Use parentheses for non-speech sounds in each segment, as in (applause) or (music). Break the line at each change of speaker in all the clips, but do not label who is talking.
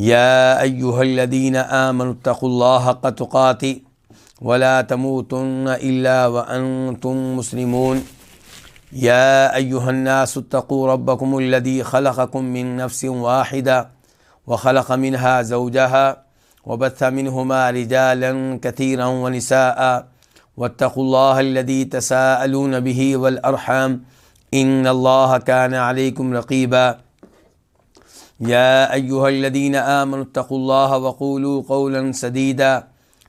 يا أيها الذين آمنوا اتقوا الله حق تقاته ولا تموتن إلا وأنتم مسلمون يا أيها الناس اتقوا ربكم الذي خلقكم من نفس واحدة وخلق منها زوجها وبث منهما رجالا كثيرا ونساء واتقوا الله الذي تساءلون به والأرحام إن الله كان عليكم رقيبا يا أيها الذين آمنوا اتقوا الله وقولوا قولا سديدا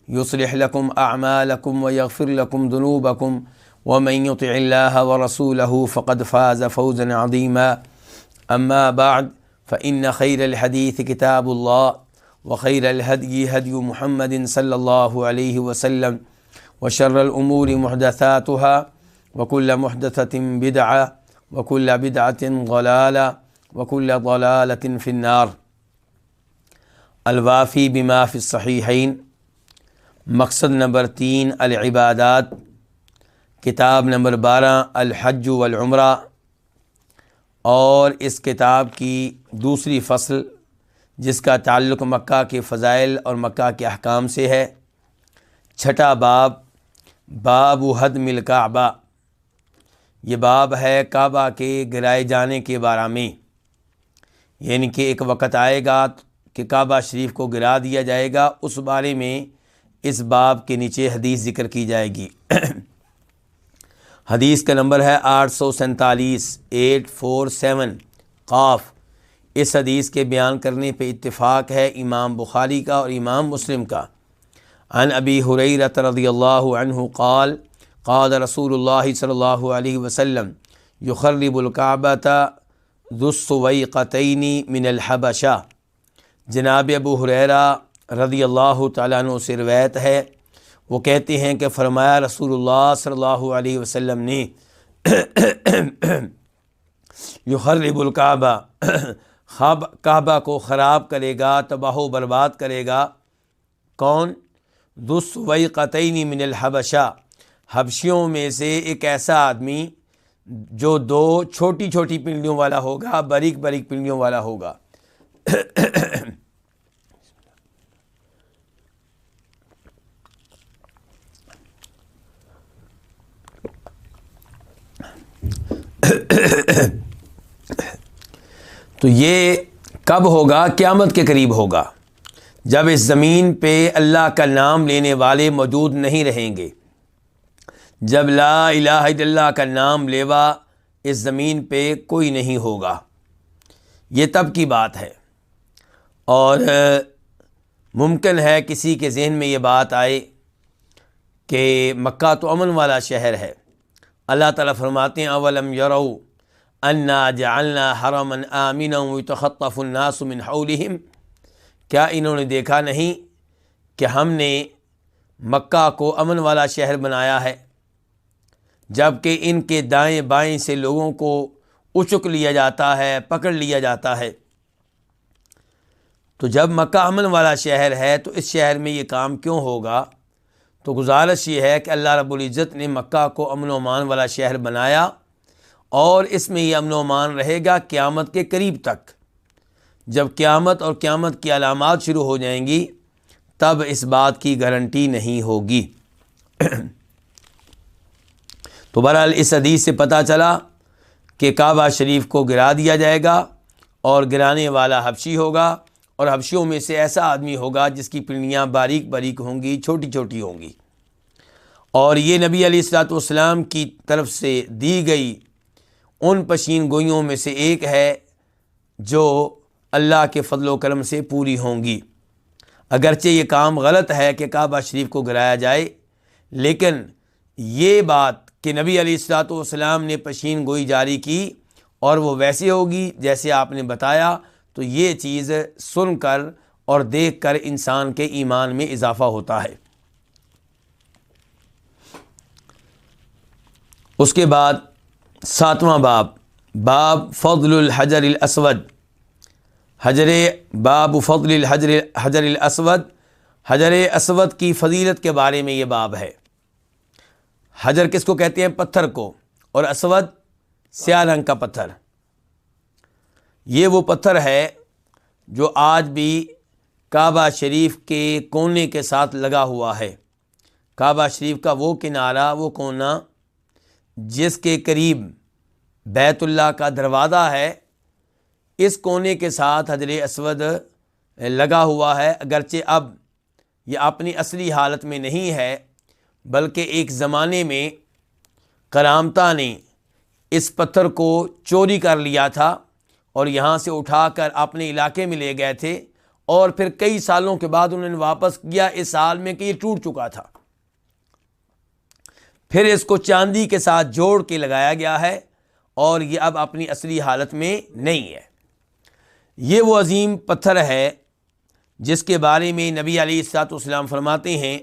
يصلح لكم أعمالكم ويغفر لكم ذنوبكم ومن يطع الله ورسوله فقد فاز فوزا عظيما. أما بعد، فإن خير الحديث كتاب الله وخير الهدي هدي محمد صلى الله عليه وسلم وشر الأمور محدثاتها وكل محدثة بدعة وكل بدعة ضلالة وكل ضلالة في الوافی بما فی الصحیحین مقصد نمبر تین، العبادات. کتاب نمبر بارہ، الحج والعمرہ. اور اس کتاب کی دوسری فصل، جس کا تعلق مکہ کے فضائل اور مکہ کے احکام سے ہے. چھٹا باب باب حد مل کعبہ یہ باب ہے کعبہ کے گرائے جانے کے بارے میں. یعنی کہ ایک وقت آئے گا کہ کعبہ شریف کو گرا دیا جائے گا، اس بارے میں اس باب کے نیچے حدیث ذکر کی جائے گی۔ (clears throat) حدیث کا نمبر ہے آٹھ سو سینتالیس، ایٹ فور سیون، قاف۔ اس حدیث کے بیان کرنے پہ اتفاق ہے امام بخاری کا اور امام مسلم کا۔ ان ابی حریرت رضی اللہ عنہ قال قال رسول اللہ صلی اللہ علیہ وسلم، یخرب القعبۃ ذوسوئی قطعینی من الحبشہ۔ جناب ابو حریرہ رضی اللہ تعالیٰ عنہ سے روایت ہے۔ وہ کہتے ہیں کہ فرمایا رسول اللہ صلی اللہ علیہ وسلم نے یخرب الکعبہ خواب کعبہ کو خراب کرے گا، تباہ و برباد کرے گا۔ کون؟ دسوئی قطعینی من الحبشہ۔ حبشیوں میں سے ایک ایسا آدمی جو دو چھوٹی چھوٹی پنڈلیوں والا ہوگا، باریک باریک پنڈلیوں والا ہوگا۔ تو یہ کب ہوگا؟ قیامت کے قریب ہوگا۔ جب اس زمین پہ اللہ کا نام لینے والے موجود نہیں رہیں گے۔ جب لا الہ الا اللہ کا نام لیوا، اس زمین پہ کوئی نہیں ہوگا۔ یہ تب کی بات ہے۔ اور ممکن ہے کسی کے ذہن میں یہ بات آئے کہ مکہ تو امن والا شہر ہے۔ اللہ تعالیٰ فرماتے ہیں، اولم یرو انا جعلنا حرمن آمین تخطف الناس من حولہم کیا انہوں نے دیکھا نہیں کہ ہم نے مکہ کو امن والا شہر بنایا ہے؟ جبکہ ان کے دائیں بائیں سے لوگوں کو اچک لیا جاتا ہے، پکڑ لیا جاتا ہے۔ تو جب مکہ امن والا شہر ہے، تو اس شہر میں یہ کام کیوں ہوگا؟ تو گزارش یہ ہے کہ اللہ رب العزت نے مکہ کو امن و امان والا شہر بنایا اور اس میں یہ امن و امان رہے گا قیامت کے قریب تک۔ جب قیامت اور قیامت کی علامات شروع ہو جائیں گی، تب اس بات کی گارنٹی نہیں ہوگی۔ (clears throat) تو بہرحال اس حدیث سے پتہ چلا کہ کعبہ شریف کو گرا دیا جائے گا اور گرانے والا حبشی ہوگا اور حبشیوں میں سے ایسا آدمی ہوگا جس کی پنڈلیاں باریک باریک ہوں گی، چھوٹی چھوٹی ہوں گی۔ اور یہ نبی علیہ السلاۃ والسلام کی طرف سے دی گئی ان پشین گوئیوں میں سے ایک ہے جو اللہ کے فضل و کرم سے پوری ہوں گی۔ اگرچہ یہ کام غلط ہے کہ کعبہ شریف کو گرایا جائے، لیکن یہ بات کہ نبی علیہ السلاۃ والسلام نے پشین گوئی جاری کی اور وہ ویسے ہوگی جیسے آپ نے بتایا، تو یہ چیز سن کر اور دیکھ کر انسان کے ایمان میں اضافہ ہوتا ہے۔ اس کے بعد ساتواں باب باب فضل الحجر الاسود۔ حجر باب فضل الحجر حجر الاسود، حجر اسود کی فضیلت کے بارے میں یہ باب ہے۔ حجر کس کو کہتے ہیں؟ پتھر کو۔ اور اسود سیاہ رنگ کا پتھر۔ یہ وہ پتھر ہے جو آج بھی کعبہ شریف کے کونے کے ساتھ لگا ہوا ہے۔ کعبہ شریف کا وہ کنارہ، وہ کونا جس کے قریب بیت اللہ کا دروازہ ہے، اس کونے کے ساتھ حضر اسود لگا ہوا ہے۔ اگرچہ اب یہ اپنی اصلی حالت میں نہیں ہے بلکہ ایک زمانے میں کرامتا نے اس پتھر کو چوری کر لیا تھا اور یہاں سے اٹھا کر اپنے علاقے میں لے گئے تھے اور پھر کئی سالوں کے بعد انہوں نے واپس کیا اس سال میں کہ یہ ٹوٹ چکا تھا۔ پھر اس کو چاندی کے ساتھ جوڑ کے لگایا گیا ہے اور یہ اب اپنی اصلی حالت میں نہیں ہے۔ یہ وہ عظیم پتھر ہے جس کے بارے میں نبی علی السلاط والسلام فرماتے ہیں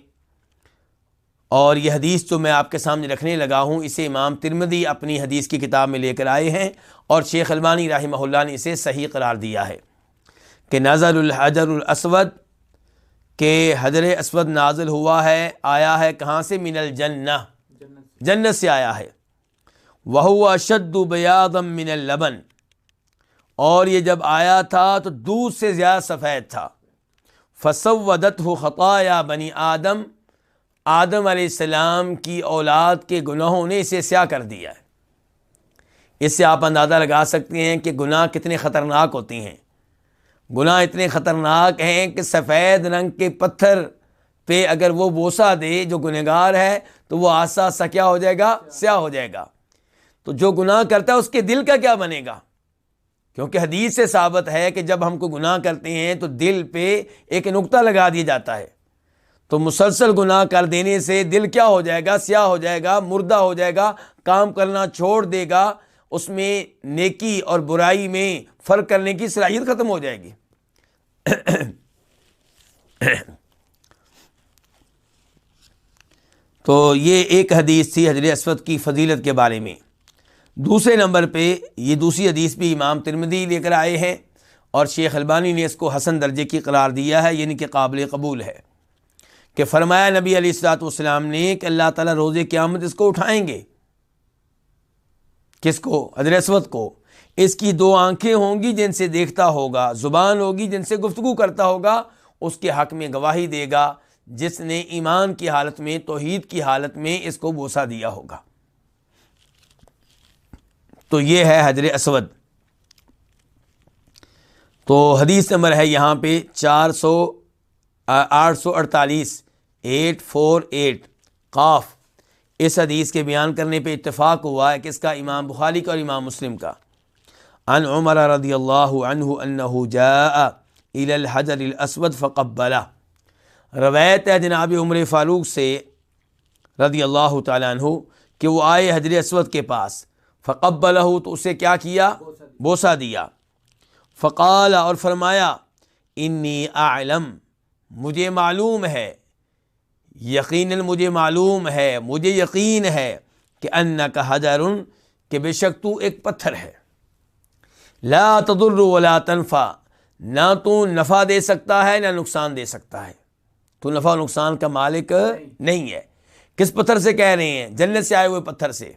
اور یہ حدیث جو میں آپ کے سامنے رکھنے لگا ہوں، اسے امام ترمدی اپنی حدیث کی کتاب میں لے کر آئے ہیں اور شیخ البانی رحمہ اللہ نے اسے صحیح قرار دیا ہے کہ نظر الحجر الاسود، کہ حضر اسود نازل ہوا ہے، آیا ہے کہاں سے؟ من الجنہ۔ جنت سے آیا ہے۔ وہ شد بیادم من اللبن۔ اور یہ جب آیا تھا تو دودھ سے زیادہ سفید تھا۔ فصودت ہو خطایا بنی آدم۔ آدم علیہ السلام کی اولاد کے گناہوں نے اسے سیاہ کر دیا ہے۔ اس سے آپ اندازہ لگا سکتے ہیں کہ گناہ کتنے خطرناک ہوتے ہیں۔ گناہ اتنے خطرناک ہیں کہ سفید رنگ کے پتھر پہ اگر وہ بوسا دے جو گنہگار ہے تو وہ آسا آسا کیا ہو جائے گا؟ سیاہ ہو جائے گا۔ تو جو گناہ کرتا ہے اس کے دل کا کیا بنے گا؟ کیونکہ حدیث سے ثابت ہے کہ جب ہم کو گناہ کرتے ہیں تو دل پہ ایک نقطہ لگا دیا جاتا ہے۔ تو مسلسل گناہ کر دینے سے دل کیا ہو جائے گا؟ سیاہ ہو جائے گا، مردہ ہو جائے گا، کام کرنا چھوڑ دے گا، اس میں نیکی اور برائی میں فرق کرنے کی صلاحیت ختم ہو جائے گی۔ (coughs) تو یہ ایک حدیث تھی حضرت اسود کی فضیلت کے بارے میں۔ دوسرے نمبر پہ یہ دوسری حدیث بھی امام ترمدی لے کر آئے ہیں اور شیخ البانی نے اس کو حسن درجے کی قرار دیا ہے یعنی کہ قابل قبول ہے۔ کہ فرمایا نبی علیہ السلاۃ والسلام نے کہ اللہ تعالیٰ روز قیامت اس کو اٹھائیں گے۔ کس کو؟ حضر اسود کو۔ اس کی دو آنکھیں ہوں گی جن سے دیکھتا ہوگا، زبان ہوگی جن سے گفتگو کرتا ہوگا، اس کے حق میں گواہی دے گا۔ جس نے ایمان کی حالت میں، توحید کی حالت میں اس کو بوسا دیا ہوگا۔ تو یہ ہے حضر اسود۔ تو حدیث نمبر ہے یہاں پہ چار سو، آٹھ سو اڑتالیس۔ ایٹ فور ایٹ قاف۔ اس حدیث کے بیان کرنے پہ اتفاق ہوا ہے کس کا امام بخاری کا اور امام مسلم کا۔ ان عمر رضی اللہ عنہ انہ جاء الى الحجر الاسود فقبلا روایت ہے جناب عمر فاروق سے رضی اللہ تعالیٰ عنہ کہ وہ آئے حجر اسود کے پاس۔ فقبل تو اسے کیا کیا؟ بوسا دیا۔ فقال اور فرمایا، انی اعلم، مجھے معلوم ہے یقیناً مجھے معلوم ہے، مجھے یقین ہے کہ ان کا حجر کہ بے شک تو ایک پتھر ہے۔ لا تدر ولا تنفع، نہ تو نفع دے سکتا ہے، نہ نقصان دے سکتا ہے۔ تو نفع نقصان کا مالک نہیں ہے۔ کس پتھر سے کہہ رہے ہیں؟ جنت سے آئے ہوئے پتھر سے۔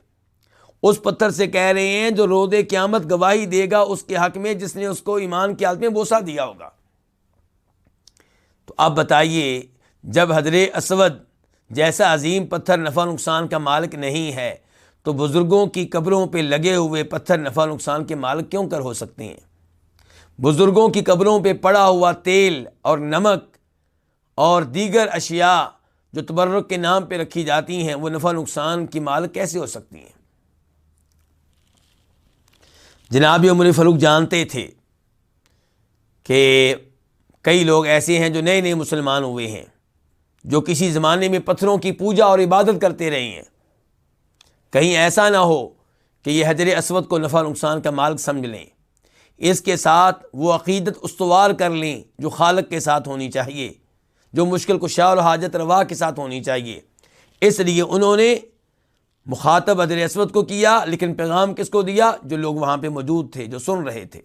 اس پتھر سے کہہ رہے ہیں، جو رود قیامت گواہی دے گا، اس کے حق میں جس نے اس کو ایمان کی حالت میں بوسا دیا ہوگا۔ تو اب بتائیے جب حضر اسود جیسا عظیم پتھر نفع نقصان کا مالک نہیں ہے، تو بزرگوں کی قبروں پہ لگے ہوئے پتھر نفع نقصان کے مالک کیوں کر ہو سکتے ہیں؟ بزرگوں کی قبروں پہ پڑا ہوا تیل اور نمک اور دیگر اشیاء جو تبرک کے نام پہ رکھی جاتی ہیں، وہ نفع نقصان کی مالک کیسے ہو سکتی ہیں؟ جناب عمر فروخ جانتے تھے کہ کئی لوگ ایسے ہیں جو نئے نئے مسلمان ہوئے ہیں۔ جو کسی زمانے میں پتھروں کی پوجا اور عبادت کرتے رہے ہیں۔ کہیں ایسا نہ ہو کہ یہ حجر اسود کو نفع نقصان کا مالک سمجھ لیں۔ اس کے ساتھ وہ عقیدت استوار کر لیں جو خالق کے ساتھ ہونی چاہیے، جو مشکل کشا اور حاجت روا کے ساتھ ہونی چاہیے۔ اس لیے انہوں نے مخاطب حضر اسود کو کیا، لیکن پیغام کس کو دیا؟ جو لوگ وہاں پہ موجود تھے، جو سن رہے تھے۔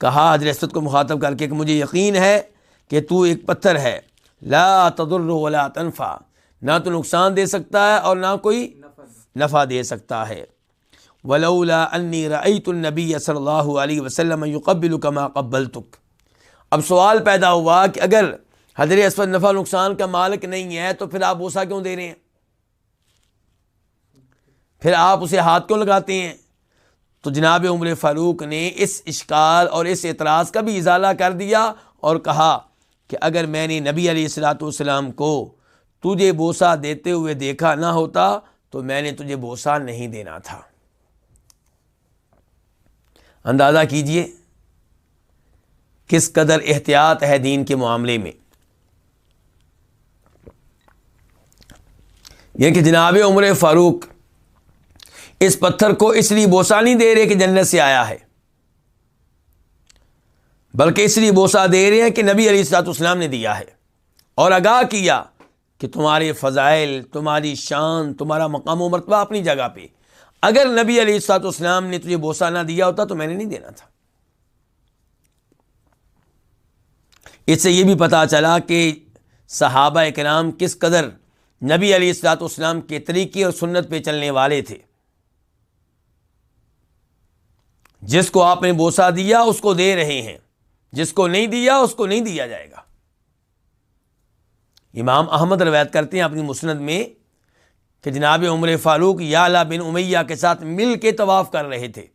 کہا حضر اسود کو مخاطب کر کے کہ مجھے یقین ہے کہ تو ایک پتھر ہے۔ لا تدر ولا تنفع. نہ تو نقصان دے سکتا ہے اور نہ کوئی نفع دے سکتا ہے۔ ولولا انی رأیت النبی صلی اللہ علیہ وسلم یقبل کما قبلتک اب سوال پیدا ہوا کہ اگر حضر اسود نفع نقصان کا مالک نہیں ہے تو پھر آپ بوسا کیوں دے رہے ہیں؟ پھر آپ اسے ہاتھ کیوں لگاتے ہیں؟ تو جناب عمر فاروق نے اس اشکال اور اس اعتراض کا بھی ازالہ کر دیا اور کہا کہ اگر میں نے نبی علیہ السلاۃ والسلام کو تجھے بوسا دیتے ہوئے دیکھا نہ ہوتا تو میں نے تجھے بوسا نہیں دینا تھا۔ اندازہ کیجیے کس قدر احتیاط ہے دین کے معاملے میں۔ یہ کہ جناب عمر فاروق اس پتھر کو اس لیے بوسا نہیں دے رہے کہ جنت سے آیا ہے۔ بلکہ اس لیے بوسا دے رہے ہیں کہ نبی علی السلاط اسلام نے دیا ہے اور آگاہ کیا کہ تمہارے فضائل، تمہاری شان، تمہارا مقام و مرتبہ اپنی جگہ پہ۔ اگر نبی علی السلاط اسلام نے تجھے بوسا نہ دیا ہوتا تو میں نے نہیں دینا تھا۔ اس سے یہ بھی پتا چلا کہ صحابہ کرام کس قدر نبی علی السلاط اسلام کے طریقے اور سنت پہ چلنے والے تھے۔ جس کو آپ نے بوسا دیا، اس کو دے رہے ہیں۔ جس کو نہیں دیا، اس کو نہیں دیا جائے گا۔ امام احمد روایت کرتے ہیں اپنی مسند میں کہ جناب عمر فاروق یا بن امیہ کے ساتھ مل کے طواف کر رہے تھے۔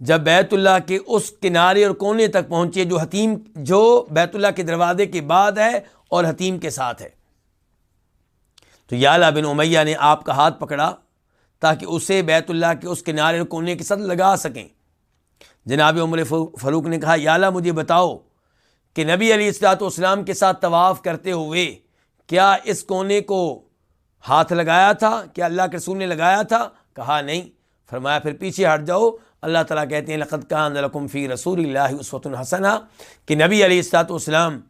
جب بیت اللہ کے اس کنارے اور کونے تک پہنچے جو حتیم، جو بیت اللہ کے دروازے کے بعد ہے اور حتیم کے ساتھ ہے۔ تو یا بن امیہ نے آپ کا ہاتھ پکڑا تاکہ اسے بیت اللہ کے اس کنارے اور کونے کے ساتھ لگا سکیں۔ جناب عمر فروخ نے کہا، یا مجھے بتاؤ کہ نبی علی اصلاۃ والسلام کے ساتھ طواف کرتے ہوئے کیا اس کونے کو ہاتھ لگایا تھا؟ کیا اللہ کے رسول نے لگایا تھا؟ کہا، نہیں۔ فرمایا، پھر پیچھے ہٹ جاؤ۔ اللہ تعالیٰ کہتے ہیں لقت کان فی رسول اللہ عصوۃ الحسنہ کہ نبی علی اصلاۃ والسلام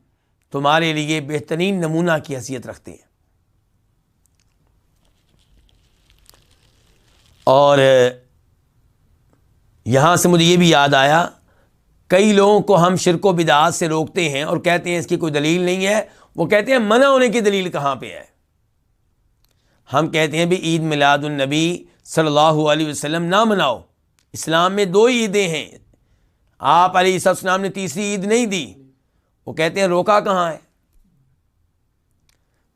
تمہارے لیے بہترین نمونہ کی حیثیت رکھتے ہیں۔ اور یہاں سے مجھے یہ بھی یاد آیا، کئی لوگوں کو ہم شرک و بدعات سے روکتے ہیں اور کہتے ہیں اس کی کوئی دلیل نہیں ہے۔ وہ کہتے ہیں، منع ہونے کی دلیل کہاں پہ ہے؟ ہم کہتے ہیں، بھی عید میلاد النبی صلی اللہ علیہ وسلم نہ مناؤ۔ اسلام میں دو عیدیں ہیں۔ آپ علیہ السلام نے تیسری عید نہیں دی۔ وہ کہتے ہیں، روکا کہاں ہے؟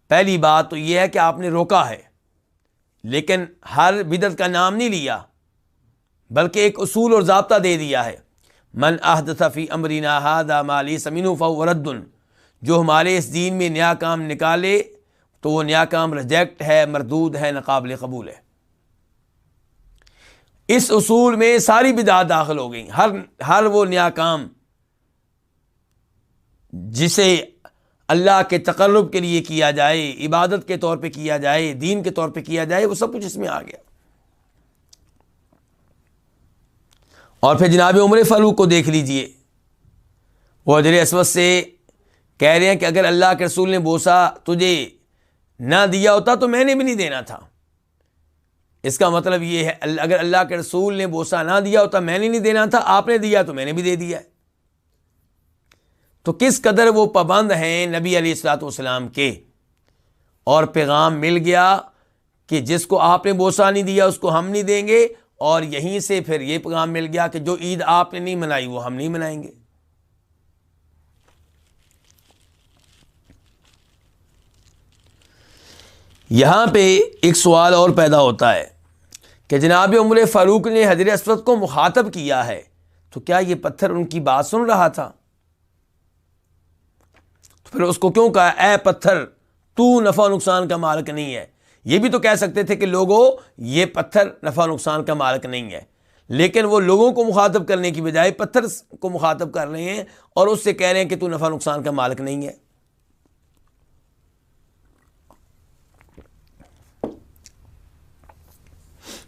پہلی بات تو یہ ہے کہ آپ نے روکا ہے، لیکن ہر بدت کا نام نہیں لیا۔ بلکہ ایک اصول اور ضابطہ دے دیا ہے۔ من صفی امرینا ہاد مالی سمین وردن جو ہمارے اس دین میں نیا کام نکالے، تو وہ نیا کام ریجیکٹ ہے، مردود ہے، ناقابل قبول ہے۔ اس اصول میں ساری بدعات داخل ہو گئی۔ ہر ہر وہ نیا کام جسے اللہ کے تقرب کے لیے کیا جائے، عبادت کے طور پہ کیا جائے، دین کے طور پہ کیا جائے، وہ سب کچھ اس میں آ گیا۔ اور پھر جناب عمر فاروق کو دیکھ لیجیے۔ وہ حضر اسود سے کہہ رہے ہیں کہ اگر اللہ کے رسول نے بوسا تجھے نہ دیا ہوتا تو میں نے بھی نہیں دینا تھا۔ اس کا مطلب یہ ہے اگر اللہ کے رسول نے بوسا نہ دیا ہوتا، میں نے نہیں دینا تھا، آپ نے دیا تو میں نے بھی دے دیا۔ تو کس قدر وہ پابند ہیں نبی علیہ السلاۃ والسلام کے؟ اور پیغام مل گیا کہ جس کو آپ نے بوسا نہیں دیا، اس کو ہم نہیں دیں گے اور یہیں سے پھر یہ پیغام مل گیا کہ جو عید آپ نے نہیں منائی وہ ہم نہیں منائیں گے۔ یہاں پہ ایک سوال اور پیدا ہوتا ہے کہ جناب عمر فاروق نے حضرت اسود کو مخاطب کیا ہے تو کیا یہ پتھر ان کی بات سن رہا تھا؟ تو پھر اس کو کیوں کہا؟ اے پتھر، تو نفع نقصان کا مالک نہیں ہے۔ یہ بھی تو کہہ سکتے تھے کہ لوگوں، یہ پتھر نفع نقصان کا مالک نہیں ہے۔ لیکن وہ لوگوں کو مخاطب کرنے کی بجائے پتھر کو مخاطب کر رہے ہیں اور اس سے کہہ رہے ہیں کہ تو نفع نقصان کا مالک نہیں ہے۔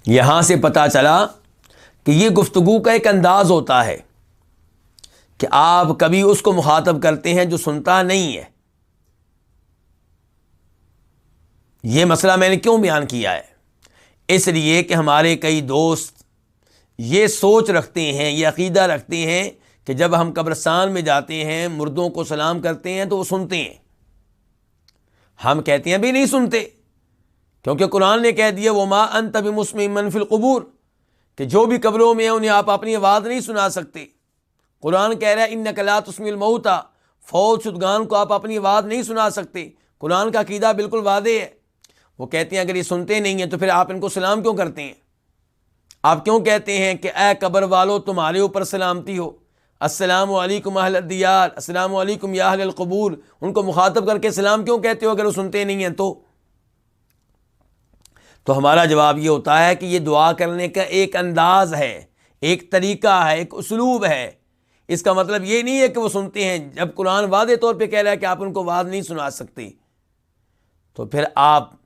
یہاں سے پتا چلا کہ یہ گفتگو کا ایک انداز ہوتا ہے کہ آپ کبھی اس کو مخاطب کرتے ہیں جو سنتا نہیں ہے۔ یہ مسئلہ میں نے کیوں بیان کیا ہے؟ اس لیے کہ ہمارے کئی دوست یہ سوچ رکھتے ہیں، یہ عقیدہ رکھتے ہیں کہ جب ہم قبرستان میں جاتے ہیں، مردوں کو سلام کرتے ہیں تو وہ سنتے ہیں۔ ہم کہتے ہیں بھی نہیں سنتے، کیونکہ قرآن نے کہہ دیا وہ ماں ان تب مسلم منفی القبور، کہ جو بھی قبروں میں ہیں، انہیں آپ اپنی آواز نہیں سنا سکتے۔ قرآن کہہ رہا ہے ان نقلات اسم المعتا فوج شدگان کو آپ اپنی آواز نہیں سنا سکتے۔ قرآن کا عقیدہ بالکل واضح ہے۔ وہ کہتے ہیں اگر یہ سنتے نہیں ہیں تو پھر آپ ان کو سلام کیوں کرتے ہیں؟ آپ کیوں کہتے ہیں کہ اے قبر والو، تمہارے اوپر سلامتی ہو۔ السلام علیکم اہل الدیار، السلام علیکم یا اہل القبور۔ ان کو مخاطب کر کے سلام کیوں کہتے ہو اگر وہ سنتے نہیں ہیں؟ تو؟ تو ہمارا جواب یہ ہوتا ہے کہ یہ دعا کرنے کا ایک انداز ہے، ایک طریقہ ہے، ایک اسلوب ہے۔ اس کا مطلب یہ نہیں ہے کہ وہ سنتے ہیں۔ جب قرآن واضح طور پہ کہہ رہا ہے کہ آپ ان کو واد نہیں سنا سکتے، تو پھر آپ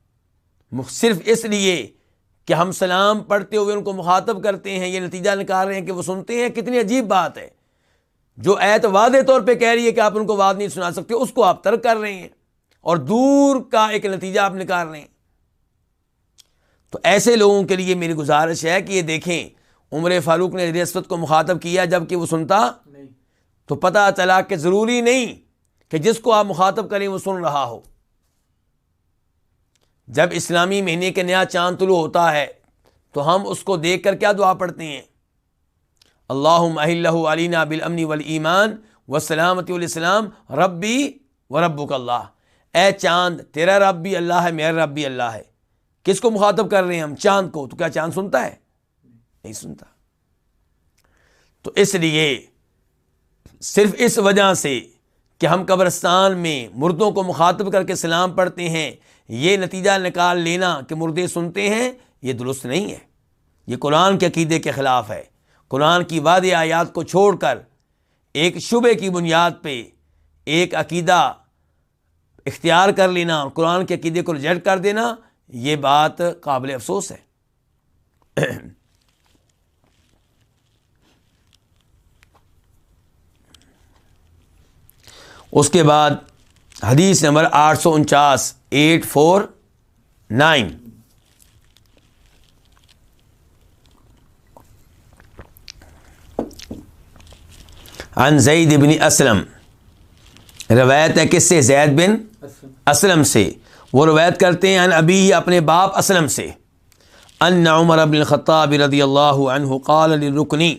صرف اس لیے کہ ہم سلام پڑھتے ہوئے ان کو مخاطب کرتے ہیں یہ نتیجہ نکال رہے ہیں کہ وہ سنتے ہیں کتنی عجیب بات ہے۔ جو ایت واضح طور پہ کہہ رہی ہے کہ آپ ان کو واد نہیں سنا سکتے اس کو آپ ترک کر رہے ہیں اور دور کا ایک نتیجہ آپ نکال رہے ہیں۔ تو ایسے لوگوں کے لیے میری گزارش ہے کہ یہ دیکھیں عمر فاروق نے ریاست کو مخاطب کیا جبکہ وہ سنتا تو پتہ چلا کہ ضروری نہیں کہ جس کو آپ مخاطب کریں وہ سن رہا ہو۔ جب اسلامی مہینے کے نیا چاند طلوع ہوتا ہے، تو ہم اس کو دیکھ کر کیا دعا پڑھتے ہیں؟ اللہ علینا بالامن والایمان والسلامتی والاسلام، ربی و ربک اللہ۔ اے چاند، تیرا رب بھی اللہ ہے، میرا رب بھی اللہ ہے۔ کس کو مخاطب کر رہے ہیں ہم؟ چاند کو۔ تو کیا چاند سنتا ہے؟ نہیں سنتا۔ تو اس لیے صرف اس وجہ سے کہ ہم قبرستان میں مردوں کو مخاطب کر کے سلام پڑھتے ہیں یہ نتیجہ نکال لینا کہ مردے سنتے ہیں، یہ درست نہیں ہے۔ یہ قرآن کے عقیدے کے خلاف ہے۔ قرآن کی وعد آیات کو چھوڑ کر ایک شبے کی بنیاد پہ ایک عقیدہ اختیار کر لینا اور قرآن کے عقیدے کو ریجیکٹ کر دینا، یہ بات قابل افسوس ہے۔ اس کے بعد حدیث نمبر آٹھ سو انچاس، ایٹ فور نائن۔ ان زید بن اسلم۔ روایت ہے کس سے؟ زید بن اسلم سے۔ وہ روایت کرتے ہیں ان ابھی اپنے باپ اسلم سے۔ ان عمر بن الخطاب رضی اللہ عنہ قال رکنی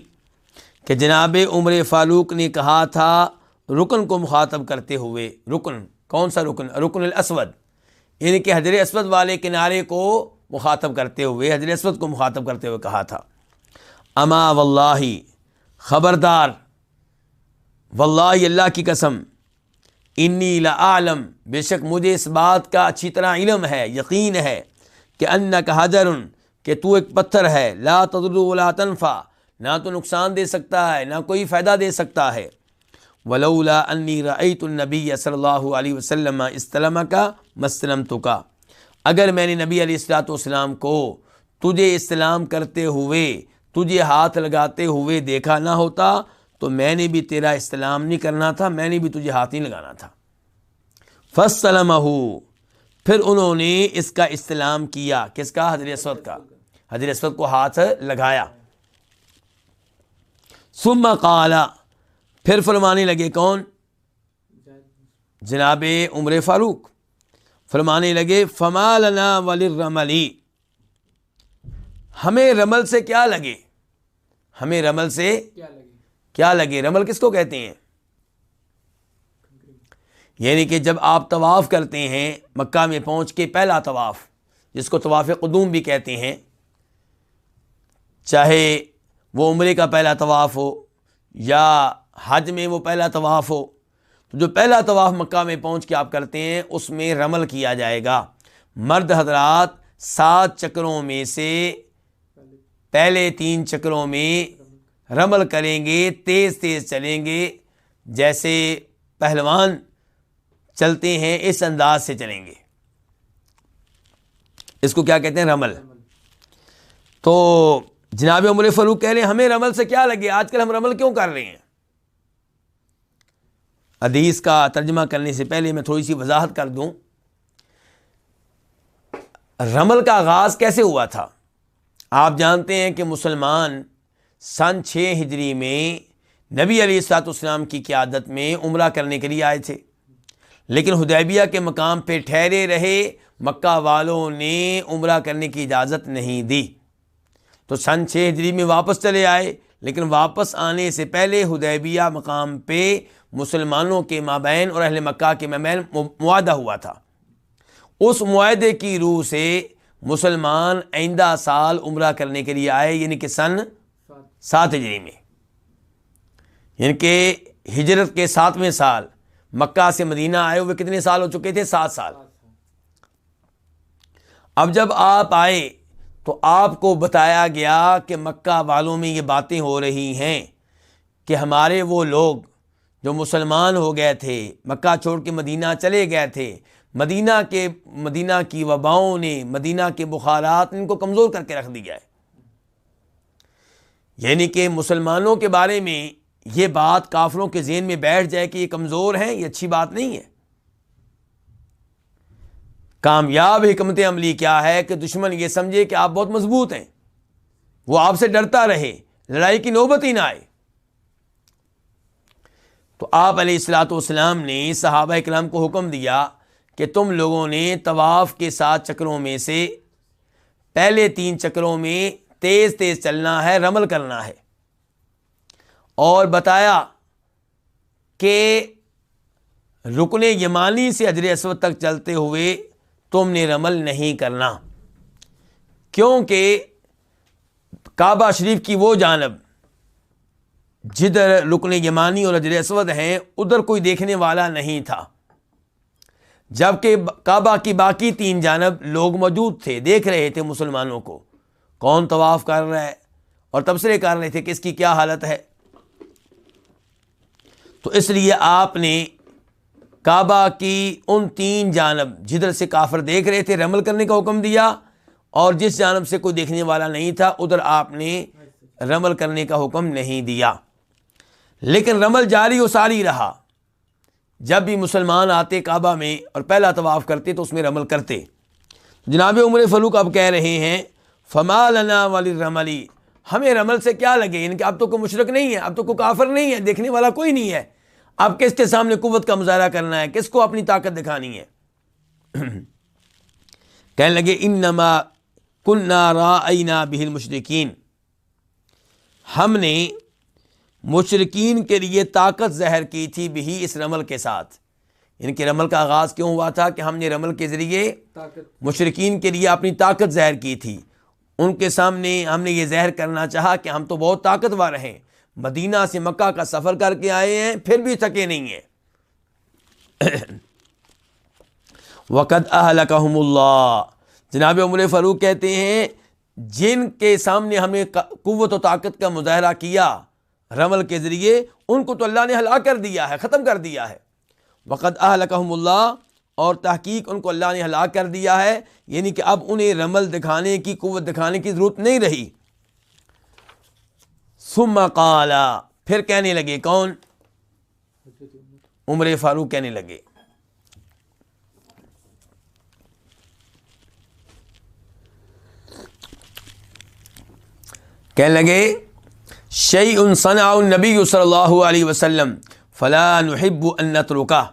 کہ جناب عمر فاروق نے کہا تھا رکن کو مخاطب کرتے ہوئے، رکن، کون سا رکن؟ رکن الاسود۔ یعنی کہ حضر اسود والے کنارے کو مخاطب کرتے ہوئے حضر اسود کو مخاطب کرتے ہوئے کہا تھا، اما واللہ خبردار واللہ اللہ کی قسم، انی لعالم بے شک مجھے اس بات کا اچھی طرح علم ہے، یقین ہے کہ ان کا حضر کہ تو ایک پتھر ہے، لا تدر ولا تنفع، نہ تو نقصان دے سکتا ہے، نہ کوئی فائدہ دے سکتا ہے۔ ولولا انی رعیت النبی صلی اللہ علیہ وسلم استلم کا مسلم تو کا اگر میں نے نبی علیہ السلاۃ والسلام کو تجھے اسلام کرتے ہوئے، تجھے ہاتھ لگاتے ہوئے دیکھا نہ ہوتا، تو میں نے بھی تیرا استلام نہیں کرنا تھا، میں نے بھی تجھے ہاتھ نہیں لگانا تھا۔ فسلم پھر انہوں نے اس کا استلام کیا۔ کس کا؟ حضرت اسود کا۔ حضرت اسود کو ہاتھ لگایا۔ سم قالا پھر فرمانے لگے کون؟ جناب عمر فاروق۔ فرمانے لگے فمالنا ولی رملی ہمیں رمل سے کیا لگے؟ ہمیں رمل سے کیا لگے؟ رمل کس کو کہتے ہیں؟ یعنی کہ جب آپ طواف کرتے ہیں، مکہ میں پہنچ کے پہلا طواف، جس کو طواف قدوم بھی کہتے ہیں، چاہے وہ عمرے کا پہلا طواف ہو یا حج میں وہ پہلا طواف ہو، تو جو پہلا طواف مکہ میں پہنچ کے آپ کرتے ہیں، اس میں رمل کیا جائے گا۔ مرد حضرات، سات چکروں میں سے پہلے تین چکروں میں رمل کریں گے، تیز تیز چلیں گے۔ جیسے پہلوان چلتے ہیں، اس انداز سے چلیں گے۔ اس کو کیا کہتے ہیں؟ رمل۔ تو جناب عمر فروخ کہہ رہے ہیں، ہمیں رمل سے کیا لگے؟ آج کل ہم رمل کیوں کر رہے ہیں؟ حدیث کا ترجمہ کرنے سے پہلے میں تھوڑی سی وضاحت کر دوں۔ رمل کا آغاز کیسے ہوا تھا؟ آپ جانتے ہیں کہ مسلمان سن چھ ہجری میں نبی علی سات اسلام کی قیادت میں عمرہ کرنے کے لیے آئے تھے۔ لیکن حدیبیہ کے مقام پہ ٹھہرے رہے مکہ والوں نے عمرہ کرنے کی اجازت نہیں دی۔ تو سن چھ ہجری میں واپس چلے آئے، لیکن واپس آنے سے پہلے حدیبیہ مقام پہ مسلمانوں کے مابین اور اہل مکہ کے مابین معاہدہ ہوا تھا۔ اس معاہدے کی روح سے مسلمان آئندہ سال عمرہ کرنے کے لیے آئے یعنی کہ سن سات ہجری میں۔ یعنی کہ ہجرت کے ساتویں سال مکہ سے مدینہ آئے ہوئے کتنے سال ہو چکے تھے؟ سات سال۔ اب جب آپ آئے تو آپ کو بتایا گیا کہ مکہ والوں میں یہ باتیں ہو رہی ہیں کہ ہمارے وہ لوگ جو مسلمان ہو گئے تھے، مکہ چھوڑ کے مدینہ چلے گئے تھے، مدینہ کے، مدینہ کی وباؤں نے، مدینہ کے بخارات نے ان کو کمزور کر کے رکھ دیا ہے۔ یعنی کہ مسلمانوں کے بارے میں یہ بات کافروں کے ذہن میں بیٹھ جائے کہ یہ کمزور ہیں، یہ اچھی بات نہیں ہے۔ کامیاب حکمت عملی کیا ہے کہ دشمن یہ سمجھے کہ آپ بہت مضبوط ہیں۔ وہ آپ سے ڈرتا رہے، لڑائی کی نوبت ہی نہ آئے۔ تو آپ علیہ السلاۃ والسلام نے صحابہ اکرام کو حکم دیا کہ تم لوگوں نے طواف کے سات چکروں میں سے پہلے تین چکروں میں تیز تیز چلنا ہے، رمل کرنا ہے۔ اور بتایا کہ رکن یمانی سے اجر اسود تک چلتے ہوئے تم نے رمل نہیں کرنا۔ کیونکہ کعبہ شریف کی وہ جانب جدھر رکن یمانی اور اجر اسود ہیں، ادھر کوئی دیکھنے والا نہیں تھا۔ جبکہ کعبہ کی باقی تین جانب لوگ موجود تھے، دیکھ رہے تھے مسلمانوں کو۔ کون طواف کر رہا ہے اور تبصرے کر رہے تھے کہ اس کی کیا حالت ہے۔ تو اس لیے آپ نے کعبہ کی ان تین جانب جدھر سے کافر دیکھ رہے تھے، رمل کرنے کا حکم دیا اور جس جانب سے کوئی دیکھنے والا نہیں تھا، ادھر آپ نے رمل کرنے کا حکم نہیں دیا۔ لیکن رمل جاری و ساری رہا۔ جب بھی مسلمان آتے کعبہ میں اور پہلا طواف کرتے تو اس میں رمل کرتے۔ جناب عمر فلوق اب کہہ رہے ہیں، فما لنا والی رملی ہمیں رمل سے کیا لگے؟ یعنی کہ اب تو کوئی مشرق نہیں ہے، اب تو کوئی کافر نہیں ہے، دیکھنے والا کوئی نہیں ہے۔ اب کس کے سامنے قوت کا مظاہرہ کرنا ہے؟ کس کو اپنی طاقت دکھانی ہے؟ (clears throat) کہنے لگے ان نما کن را بہل مشرقین ہم نے مشرقین کے لیے طاقت زہر کی تھی بھی اس رمل کے ساتھ۔ ان کے رمل کا آغاز کیوں ہوا تھا کہ ہم نے رمل کے ذریعے مشرقین کے لیے اپنی طاقت زہر کی تھی۔ ان کے سامنے ہم نے یہ زہر کرنا چاہا کہ ہم تو بہت طاقتور ہیں۔ مدینہ سے مکہ کا سفر کر کے آئے ہیں پھر بھی تھکے نہیں ہیں۔ وقت اہلکہم اللہ جناب عمر فاروق کہتے ہیں جن کے سامنے ہم نے قوت و طاقت کا مظاہرہ کیا رمل کے ذریعے ان کو تو اللہ نے ہلاک کر دیا ہے، ختم کر دیا ہے۔ وقت اہلکہم اللہ اور تحقیق ان کو اللہ نے ہلاک کر دیا ہے یعنی کہ اب انہیں رمل دکھانے کی قوت دکھانے کی ضرورت نہیں رہی۔ ثم قالا پھر کہنے لگے، کون؟ عمر فاروق کہنے لگے۔ کہنے لگے شعی ان ثنا نبی صلی اللہ علیہ وسلم فلاں نحب انت رکا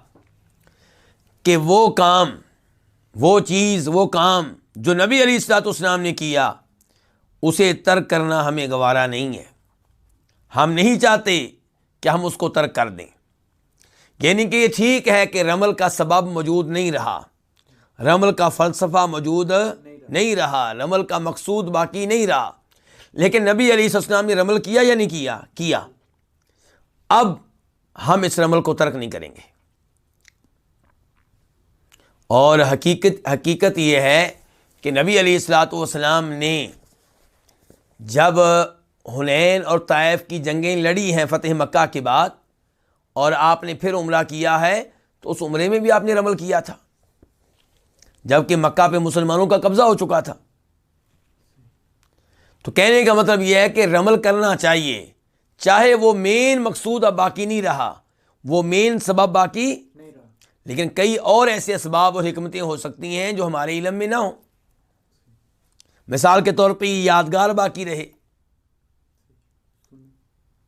کہ وہ کام، وہ چیز، وہ کام جو نبی علی السلاط اسلام نے کیا، اسے ترک کرنا ہمیں گوارا نہیں ہے۔ ہم نہیں چاہتے کہ ہم اس کو ترک کر دیں۔ یعنی کہ یہ ٹھیک ہے کہ رمل کا سبب موجود نہیں رہا۔ رمل کا فلسفہ موجود نہیں رہا۔ رمل کا مقصود باقی نہیں رہا۔ لیکن نبی علی السلام نے رمل کیا یا نہیں کیا؟ کیا۔ اب ہم اس رمل کو ترک نہیں کریں گے۔ اور حقیقت حقیقت یہ ہے کہ نبی علیہ السلاۃ والسلام نے جب ہنین اور طائف کی جنگیں لڑی ہیں فتح مکہ کے بعد اور آپ نے پھر عمرہ کیا ہے، تو اس عمرے میں بھی آپ نے رمل کیا تھا۔ جبکہ مکہ پہ مسلمانوں کا قبضہ ہو چکا تھا۔ تو کہنے کا مطلب یہ ہے کہ رمل کرنا چاہیے۔ چاہے وہ مین مقصود اب باقی نہیں رہا وہ مین سبب باقی لیکن کئی اور ایسے اسباب اور حکمتیں ہو سکتی ہیں جو ہمارے علم میں نہ ہوں۔ مثال کے طور پہ یہ یادگار باقی رہے۔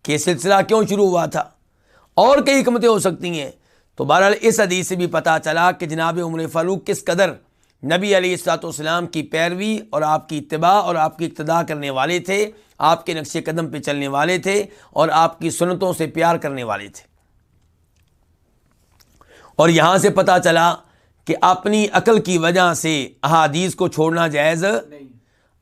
کہ سلسلہ کیوں شروع ہوا تھا؟ اور کئی حکمتیں ہو سکتی ہیں۔ تو بہرحال اس حدیث سے بھی پتہ چلا کہ جناب عمر فاروق کس قدر نبی علیہ السلاۃ والسلام کی پیروی اور آپ کی اتباع اور آپ کی اقتدا کرنے والے تھے آپ کے نقش قدم پہ چلنے والے تھے اور آپ کی سنتوں سے پیار کرنے والے تھے۔ اور یہاں سے پتہ چلا کہ اپنی عقل کی وجہ سے احادیث کو چھوڑنا جائز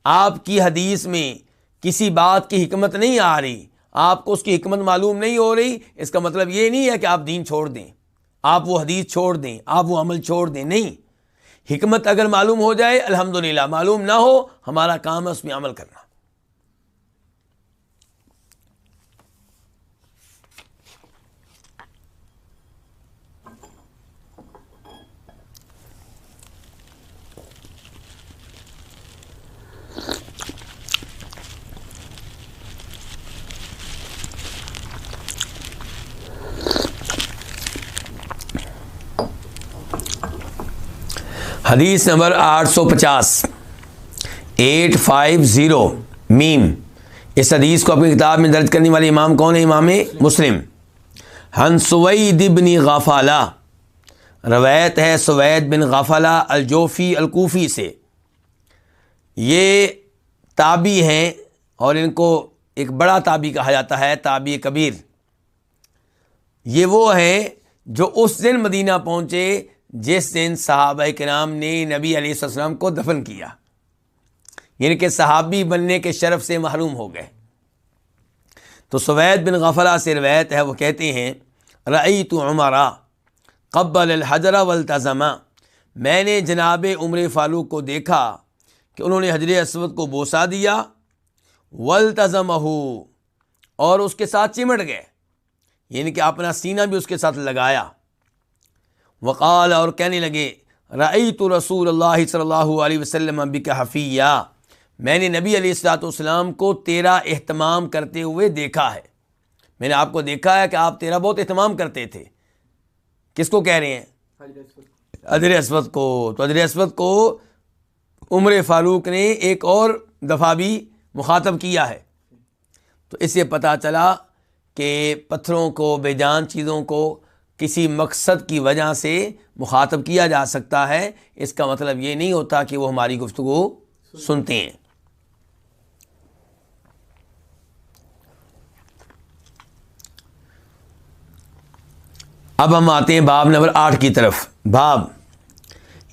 آپ کی حدیث میں کسی بات کی حکمت نہیں آ رہی آپ کو اس کی حکمت معلوم نہیں ہو رہی اس کا مطلب یہ نہیں ہے کہ آپ دین چھوڑ دیں آپ وہ حدیث چھوڑ دیں آپ وہ عمل چھوڑ دیں نہیں۔ حکمت اگر معلوم ہو جائے الحمد معلوم نہ ہو، ہمارا کام ہے اس میں عمل کرنا۔ حدیث نمبر آٹھ سو پچاس۔ Eight five zero. میم۔ اس حدیث کو اپنی کتاب میں درج کرنے والے امام کون ہے؟ امام مسلم۔ ہن سوید بن غافالہ روایت ہے سوید بن غافالہ الجوفی الکوفی سے۔ یہ تابی ہیں اور ان کو ایک بڑا تابی کہا جاتا ہے تابی کبیر۔ یہ وہ ہیں جو اس دن مدینہ پہنچے جس دن صحابہ کرام نے نبی علیہ السلام کو دفن کیا یعنی کہ صحابی بننے کے شرف سے محروم ہو گئے۔ تو سوید بن غفلا سے روایت ہے، وہ کہتے ہیں رعی تو عمرہ قبل الحجر والتزمہ میں نے جناب عمر فاروق کو دیکھا کہ انہوں نے حجر اسود کو بوسا دیا ولتظم اور اس کے ساتھ چمٹ گئے۔ یعنی کہ اپنا سینہ بھی اس کے ساتھ لگایا۔ وقال اور کہنے لگے رعی تو رسول اللہ صلی اللہ علیہ وسلم ابی کا حفیہ، میں نے نبی علیہ السلاۃ والسلام کو تیرا اہتمام کرتے ہوئے دیکھا ہے۔ میں نے آپ کو دیکھا ہے کہ آپ تیرا بہت اہتمام کرتے تھے۔ کس کو کہہ رہے ہیں؟ ادر اسود کو۔ تو ادر اسود کو عمر فاروق نے ایک اور دفعہ بھی مخاطب کیا ہے۔ تو اس سے پتہ چلا کہ پتھروں کو بے جان چیزوں کو کسی مقصد کی وجہ سے مخاطب کیا جا سکتا ہے، اس کا مطلب یہ نہیں ہوتا کہ وہ ہماری گفتگو سنتے ہیں۔ اب ہم آتے ہیں باب نمبر آٹھ کی طرف۔ باب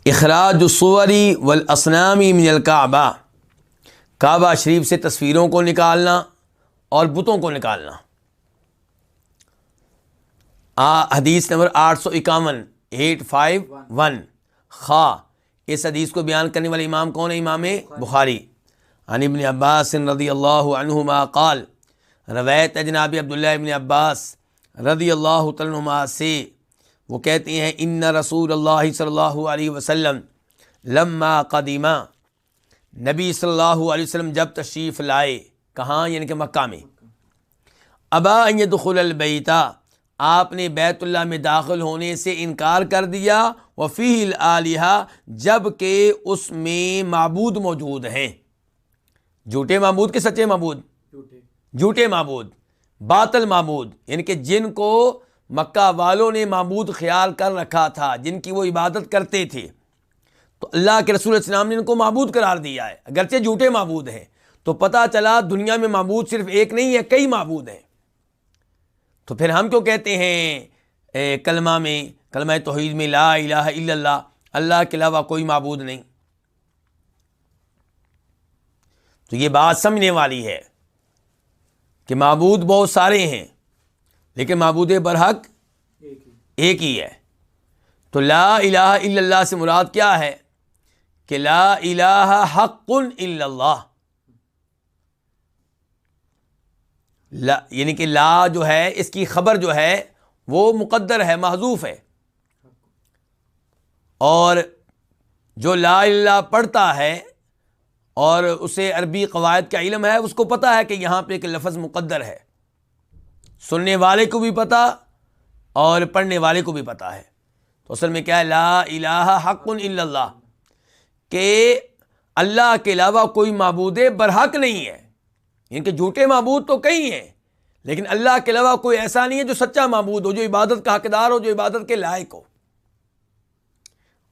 اخراج الصوری والاسنامی من الکعبہ۔ کعبہ شریف سے تصویروں کو نکالنا اور بتوں کو نکالنا۔ حدیث نمبر آٹھ سو اکاون، ایٹ فائیو ون۔ خا، اس حدیث کو بیان کرنے والے امام کون ہے امام بخاری۔ عن ابن عباس رضی اللہ عنہما قال، روایت جناب عبداللہ ابن عباس رضی اللہ عنہما سے۔ وہ کہتے ہیں، ان رسول اللہ صلی اللہ علیہ وسلم لما قدیمہ، نبی صلی اللہ علیہ وسلم جب تشریف لائے، کہاں؟ یعنی کہ مکہ میں۔ ابا دخل البیتا آپ نے بیت اللہ میں داخل ہونے سے انکار کر دیا وفی العلیہ جبکہ اس میں معبود موجود ہیں۔ جھوٹے معبود کے سچے معبود؟ جھوٹے۔ معبود باطل معبود یعنی کہ جن کو مکہ والوں نے معبود خیال کر رکھا تھا جن کی وہ عبادت کرتے تھے۔ تو اللہ کے رسول السلام نے ان کو معبود قرار دیا ہے۔ اگرچہ جھوٹے معبود ہیں تو پتہ چلا دنیا میں معبود صرف ایک نہیں ہے کئی معبود ہیں۔ تو پھر ہم کیوں کہتے ہیں؟ کلمہ میں، کلمہ توحید میں لا الہ الا اللہ اللہ کے علاوہ کوئی معبود نہیں۔ تو یہ بات سمجھنے والی ہے کہ معبود بہت سارے ہیں، لیکن معبود برحق ایک ہی ہے۔ تو لا الہ الا اللہ سے مراد کیا ہے؟ کہ لا الہ حق الا اللہ۔ لا یعنی کہ لا جو ہے، اس کی خبر جو ہے، وہ مقدر ہے محضوف ہے۔ اور جو لا اللہ پڑھتا ہے، اور اسے عربی قواعد کا علم ہے، اس کو پتہ ہے کہ یہاں پہ ایک لفظ مقدر ہے۔ سننے والے کو بھی پتہ، اور پڑھنے والے کو بھی پتہ ہے۔ تو اصل میں کیا ہے؟ لا الہ حق الا اللہ۔ کہ اللہ کے علاوہ کوئی معبود برحق نہیں ہے۔ یعنی ان کے جھوٹے معبود تو کئی ہیں، لیکن اللہ کے علاوہ کوئی ایسا نہیں ہے جو سچا معبود ہو، جو عبادت کا حقدار ہو، جو عبادت کے لائق ہو۔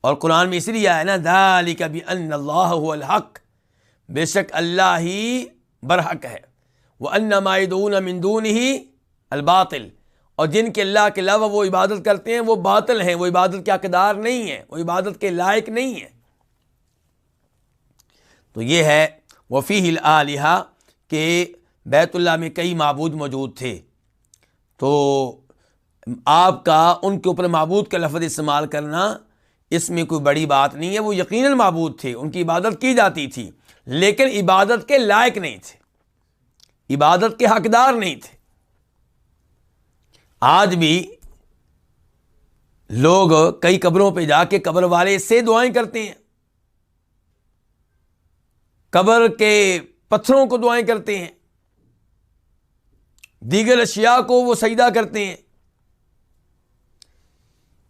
اور قرآن میں اس لیے آیا نا دالی کبھی ان اللہ الحق۔ بے شک اللہ ہی برحق ہے۔ وہ ان مائدون مندون ہی الباطل۔ اور جن کے اللہ کے علاوہ وہ عبادت کرتے ہیں، وہ باطل ہیں، وہ عبادت کے حقدار نہیں ہیں، وہ عبادت کے لائق نہیں ہیں۔ تو یہ ہے وفی العلیہ کہ بیت اللہ میں کئی معبود موجود تھے۔ تو آپ کا ان کے اوپر معبود کا لفظ استعمال کرنا اس میں کوئی بڑی بات نہیں ہے، وہ یقیناً معبود تھے، ان کی عبادت کی جاتی تھی، لیکن عبادت کے لائق نہیں تھے۔ عبادت کے حقدار نہیں تھے۔ آج بھی لوگ کئی قبروں پہ جا کے قبر والے سے دعائیں کرتے ہیں۔ قبر کے پتھروں کو دعائیں کرتے ہیں۔ دیگر اشیاء کو وہ سجدہ کرتے ہیں۔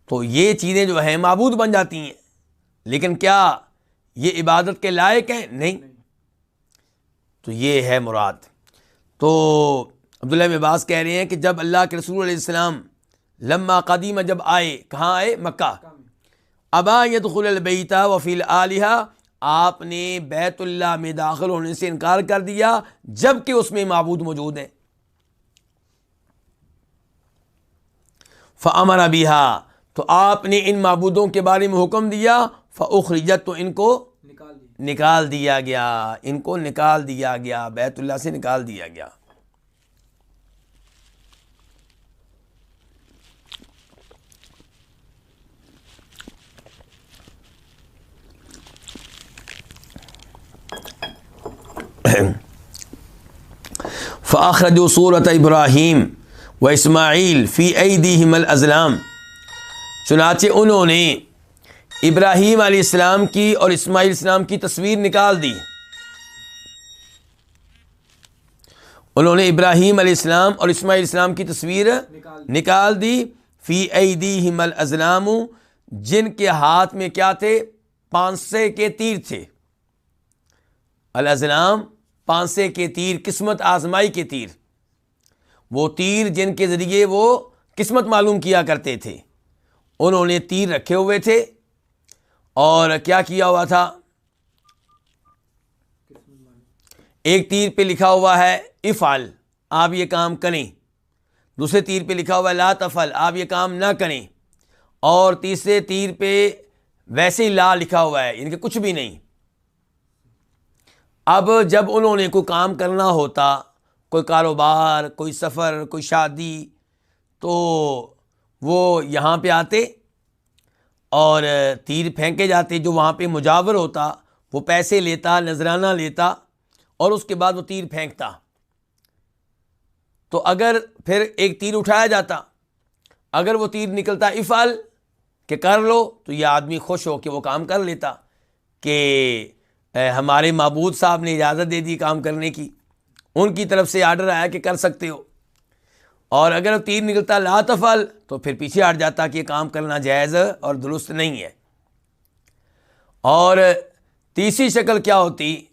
تو یہ چیزیں جو ہیں معبود بن جاتی ہیں۔ لیکن کیا یہ عبادت کے لائق ہیں؟ نہیں۔ تو یہ ہے مراد۔ تو عبداللہ باز کہہ رہے ہیں کہ جب اللہ کے رسول علیہ السلام لمہ قدیمہ جب آئے کہاں آئے؟ مکہ۔ ابا یدخل البیتا وفیل علیہ آپ نے بیت اللہ میں داخل ہونے سے انکار کر دیا جبکہ اس میں معبود موجود ہیں۔ فمر ابیحا تو آپ نے ان معبودوں کے بارے میں حکم دیا فخرجت تو ان کو نکال دیا گیا۔ ان کو نکال دیا گیا بیت اللہ سے نکال دیا گیا۔ (coughs) فاخرج صورت ابراہیم و اسماعیل فی عیدیم الازلام چنانچہ انہوں نے ابراہیم علیہ السلام کی اور اسماعیل السلام کی تصویر نکال دی. انہوں نے ابراہیم علیہ السلام اور اسماعیل السلام کی تصویر نکال دی. فی عیدیم الازلام، جن کے ہاتھ میں کیا تھے؟ پانسے کے تیر تھے. الازلام پانسے کے تیر، قسمت آزمائی کے تیر۔ وہ تیر جن کے ذریعے وہ قسمت معلوم کیا کرتے تھے۔ انہوں نے تیر رکھے ہوئے تھے۔ اور کیا کیا ہوا تھا؟ ایک تیر پہ لکھا ہوا ہے افعال آپ یہ کام کریں۔ دوسرے تیر پہ لکھا ہوا ہے، لا تفل آپ یہ کام نہ کریں۔ اور تیسرے تیر پہ ویسے ہی لا لکھا ہوا ہے یعنی ان کے کچھ بھی نہیں۔ اب جب انہوں نے کوئی کام کرنا ہوتا، کوئی کاروبار، کوئی سفر، کوئی شادی، تو وہ یہاں پہ آتے اور تیر پھینکے جاتے، جو وہاں پہ مجاور ہوتا، وہ پیسے لیتا، نذرانہ لیتا اور اس کے بعد وہ تیر پھینکتا۔ تو اگر پھر ایک تیر اٹھایا جاتا، اگر وہ تیر نکلتا افعال کہ کر لو، تو یہ آدمی خوش ہو کہ وہ کام کر لیتا کہ ہمارے معبود صاحب نے اجازت دے دی کام کرنے کی۔ ان کی طرف سے آڈر آیا کہ کر سکتے ہو۔ اور اگر تیر نکلتا لاتفل تو پھر پیچھے ہٹ جاتا کہ یہ کام کرنا جائز اور درست نہیں ہے۔ اور تیسری شکل کیا ہوتی؟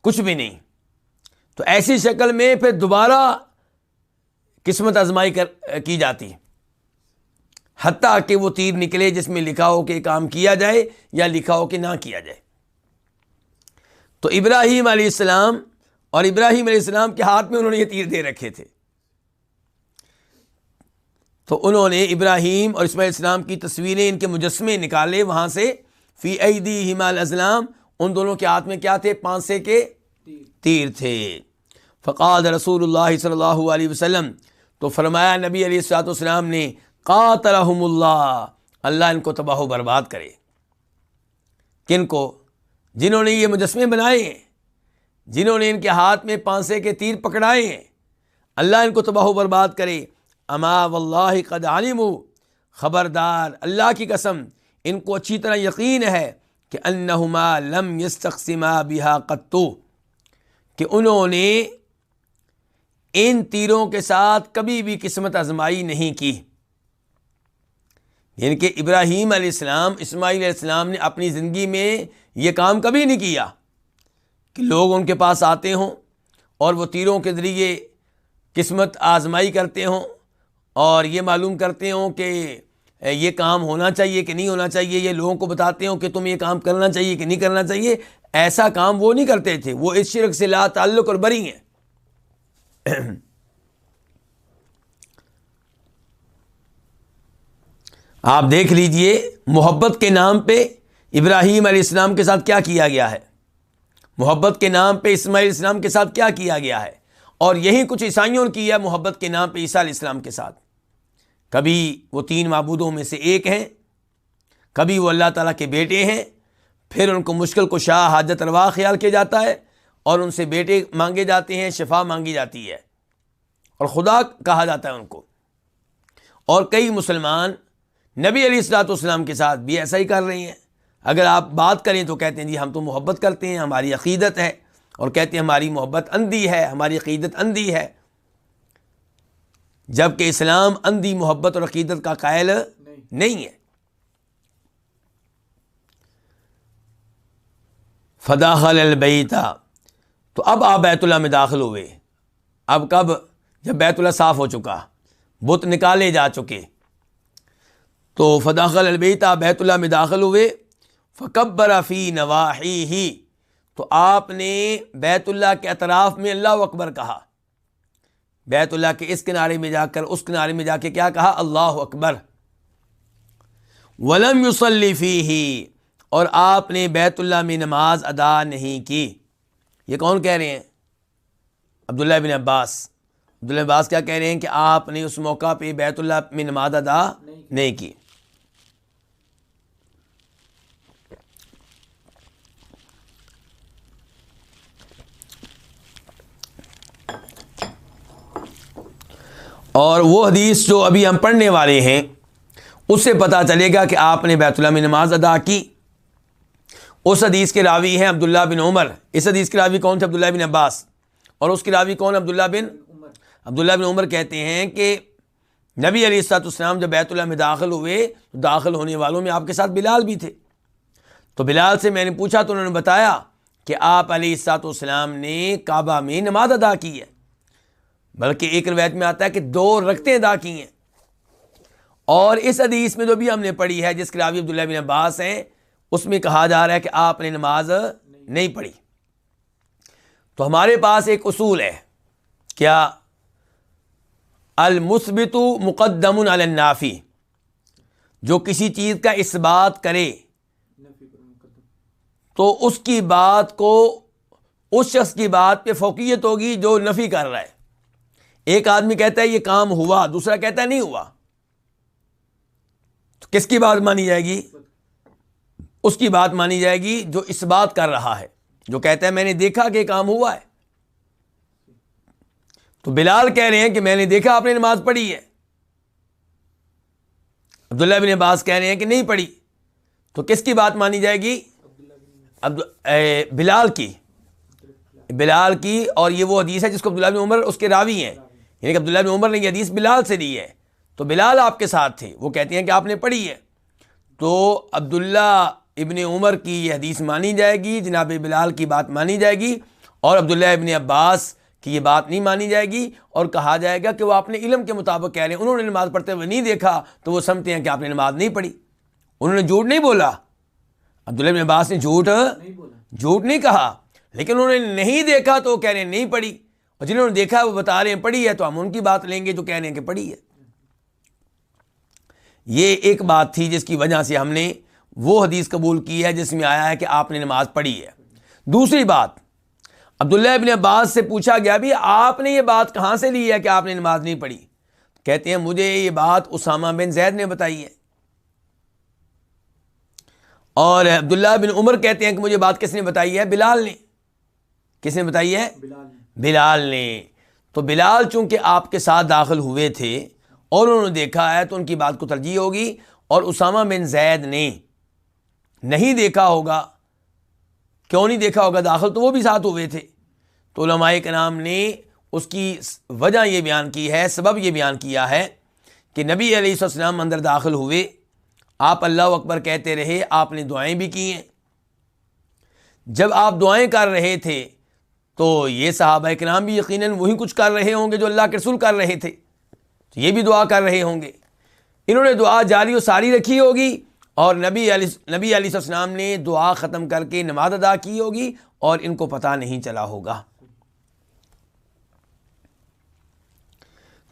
کچھ بھی نہیں۔ تو ایسی شکل میں پھر دوبارہ قسمت آزمائی کر، کی جاتی۔ حتیٰ کہ وہ تیر نکلے جس میں لکھا ہو کہ کام کیا جائے یا لکھا ہو کہ نہ کیا جائے۔ تو ابراہیم علیہ السلام اور ابراہیم علیہ السلام کے ہاتھ میں انہوں نے یہ تیر دے رکھے تھے۔ تو انہوں نے ابراہیم اور اسماعیل السلام کی تصویریں ان کے مجسمے نکالے، وہاں سے فی عیدی ہمال اسلام ان دونوں کے ہاتھ میں کیا تھے؟ پانسے کے تیر تھے۔ فقاد رسول اللہ صلی اللہ علیہ وسلم، تو فرمایا نبی علیہ السلاۃ والسلام نے قاتلحم اللہ اللہ ان کو تباہ و برباد کرے۔ کن کو؟ جنہوں نے یہ مجسمے بنائے ہیں، جنہوں نے ان کے ہاتھ میں پانسے کے تیر پکڑائے ہیں، اللہ ان کو تباہ و برباد کرے۔ اما واللہ قد عالم خبردار، اللہ کی قسم، ان کو اچھی طرح یقین ہے کہ انہما لم یستقسما بہا قطو، کہ انہوں نے ان تیروں کے ساتھ کبھی بھی قسمت آزمائی نہیں کی۔ یعنی کہ ابراہیم علیہ السلام، اسماعیل علیہ السلام نے اپنی زندگی میں یہ کام کبھی نہیں کیا کہ لوگ ان کے پاس آتے ہوں اور وہ تیروں کے ذریعے قسمت آزمائی کرتے ہوں اور یہ معلوم کرتے ہوں کہ یہ کام ہونا چاہیے کہ نہیں ہونا چاہیے، یہ لوگوں کو بتاتے ہوں کہ تم یہ کام کرنا چاہیے کہ نہیں کرنا چاہیے۔ ایسا کام وہ نہیں کرتے تھے، وہ اس شرک سے لا تعلق اور بری ہیں۔ آپ دیکھ لیجیے محبت کے نام پہ ابراہیم علیہ السلام کے ساتھ کیا کیا گیا ہے؟ محبت کے نام پہ اسماعیل السلام کے ساتھ کیا کیا گیا ہے؟ اور یہی کچھ عیسائیوں نے کیا محبت کے نام پہ عیسیٰ علیہ السلام کے ساتھ۔ کبھی وہ تین معبودوں میں سے ایک ہیں، کبھی وہ اللہ تعالیٰ کے بیٹے ہیں، پھر ان کو مشکل کو شاہ حاجت روا خیال کیا جاتا ہے اور ان سے بیٹے مانگے جاتے ہیں، شفا مانگی جاتی ہے۔ اور خدا کہا جاتا ہے ان کو۔ اور کئی مسلمان نبی علی السلاۃ والسلام کے ساتھ بھی ایسا ہی کر رہے ہیں۔ اگر آپ بات کریں تو کہتے ہیں جی ہم تو محبت کرتے ہیں، ہماری عقیدت ہے۔ اور کہتے ہیں ہماری محبت اندھی ہے، ہماری عقیدت اندھی ہے۔ جبکہ اسلام اندھی محبت اور عقیدت کا قائل نہیں ہے۔ فداخل البیتا تو اب آپ بیت اللہ میں داخل ہوئے۔ اب کب؟ جب بیت اللہ صاف ہو چکا، بت نکالے جا چکے۔ تو فداخل البیتا بیت اللہ میں داخل ہوئے۔ فکبر فی نواحی ہی تو آپ نے بیت اللہ کے اطراف میں اللہ اکبر کہا۔ بیت اللہ کے اس کنارے میں جا کر اس کنارے میں جا کے کیا کہا؟ اللہ اکبر۔ ولم یوسلیفی ہی اور آپ نے بیت اللہ میں نماز ادا نہیں کی۔ یہ کون کہہ رہے ہیں؟ عبداللہ بن عباس۔ عبداللہ عباس کیا کہہ رہے ہیں کہ آپ نے اس موقع پہ بیت اللہ میں نماز ادا نہیں کی۔ اور وہ حدیث جو ابھی ہم پڑھنے والے ہیں، اس سے پتہ چلے گا کہ آپ نے بیت اللہ میں نماز ادا کی۔ اس حدیث کے راوی ہیں عبداللہ بن عمر۔ اس حدیث کے راوی کون تھے؟ عبداللہ بن عباس۔ اور اس کے راوی کون عبداللہ بن عبداللہ بن عمر کہتے ہیں کہ نبی علی السلاط اسلام جب بیت اللہ میں داخل ہوئے، تو داخل ہونے والوں میں آپ کے ساتھ بلال بھی تھے۔ تو بلال سے میں نے پوچھا تو انہوں نے بتایا کہ آپ علی السلاط اسلام نے کعبہ میں نماز ادا کی ہے۔ بلکہ ایک روایت میں آتا ہے کہ دو رکھتے ادا کی ہیں۔ اور اس حدیث میں جو بھی ہم نے پڑھی ہے، جس کے راوی عبداللہ بن عباس ہیں، اس میں کہا جا رہا ہے کہ آپ نے نماز نہیں پڑھی۔ تو ہمارے پاس ایک اصول ہے۔ کیا؟ المثبت مقدم النافی۔ جو کسی چیز کا اس بات کرے، تو اس کی بات کو، اس شخص کی بات پہ فوقیت ہوگی جو نفی کر رہا ہے۔ ایک آدمی کہتا ہے یہ کام ہوا، دوسرا کہتا ہے نہیں ہوا۔ تو کس کی بات مانی جائے گی؟ اس کی بات مانی جائے گی جو اس بات کر رہا ہے، جو کہتا ہے میں نے دیکھا کہ کام ہوا ہے۔ تو بلال کہہ رہے ہیں کہ میں نے دیکھا، آپ نے نماز پڑھی ہے۔ عبداللہ بن عباس کہہ رہے ہیں کہ نہیں پڑھی۔ تو کس کی بات مانی جائے گی؟ بلال کی۔ بلال کی، اور یہ وہ حدیث ہے جس کو عبداللہ بن عمر، اس کے راوی ہیں۔ یعنی کہ عبداللہ بن عمر نے یہ حدیث بلال سے لی ہے۔ تو بلال آپ کے ساتھ تھے وہ کہتے ہیں کہ آپ نے پڑھی ہے۔ تو عبداللہ ابن عمر کی یہ حدیث مانی جائے گی جناب بلال کی بات مانی جائے گی اور عبداللہ ابن عباس کی یہ بات نہیں مانی جائے گی۔ اور کہا جائے گا کہ وہ آپ نے علم کے مطابق کہہ رہے ہیں۔ انہوں نے نماز پڑھتے ہوئے نہیں دیکھا تو وہ سمجھتے ہیں کہ آپ نے نماز نہیں پڑھی۔ انہوں نے جھوٹ نہیں بولا۔ عبداللہ ابن عباس نے جھوٹ جھوٹ نہیں کہا لیکن انہوں نے نہیں دیکھا تو وہ کہہ رہے ہیں نہیں پڑھی۔ اور جنہوں نے دیکھا وہ بتا رہے ہیں پڑھی ہے تو ہم ان کی بات لیں گے جو کہہ رہے ہیں کہ پڑھی ہے۔ یہ ایک بات تھی جس کی وجہ سے ہم نے وہ حدیث قبول کی ہے جس میں آیا ہے کہ آپ نے نماز پڑھی ہے۔ دوسری بات، عبداللہ ابن عباس سے پوچھا گیا بھی آپ نے یہ بات کہاں سے لی ہے کہ آپ نے نماز نہیں پڑھی؟ کہتے ہیں مجھے یہ بات اسامہ بن زید نے بتائی ہے۔ اور عبداللہ بن عمر کہتے ہیں کہ مجھے بات کس نے بتائی ہے؟ بلال نے۔ کس نے بتائی ہے؟ بلال بلال نے، تو بلال چونکہ آپ کے ساتھ داخل ہوئے تھے اور انہوں نے دیکھا ہے، تو ان کی بات کو ترجیح ہوگی اور اسامہ بن زید نے نہیں دیکھا ہوگا۔ کیوں نہیں دیکھا ہوگا داخل؟ تو وہ بھی ساتھ ہوئے تھے۔ تو علماء کے نام نے اس کی وجہ یہ بیان کی ہے، سبب یہ بیان کیا ہے کہ نبی علیہ السلام اندر داخل ہوئے۔ آپ اللہ اکبر کہتے رہے، آپ نے دعائیں بھی کی ہیں۔ جب آپ دعائیں کر رہے تھے تو یہ صحابہ کے نام بھی یقیناً وہی کچھ کر رہے ہوں گے جو اللہ کے رسول کر رہے تھے۔ تو یہ بھی دعا کر رہے ہوں گے۔ انہوں نے دعا جاری و ساری رکھی ہوگی اور نبی علی نبی علیہ السلام نے دعا ختم کر کے نماز ادا کی ہوگی اور ان کو پتہ نہیں چلا ہوگا۔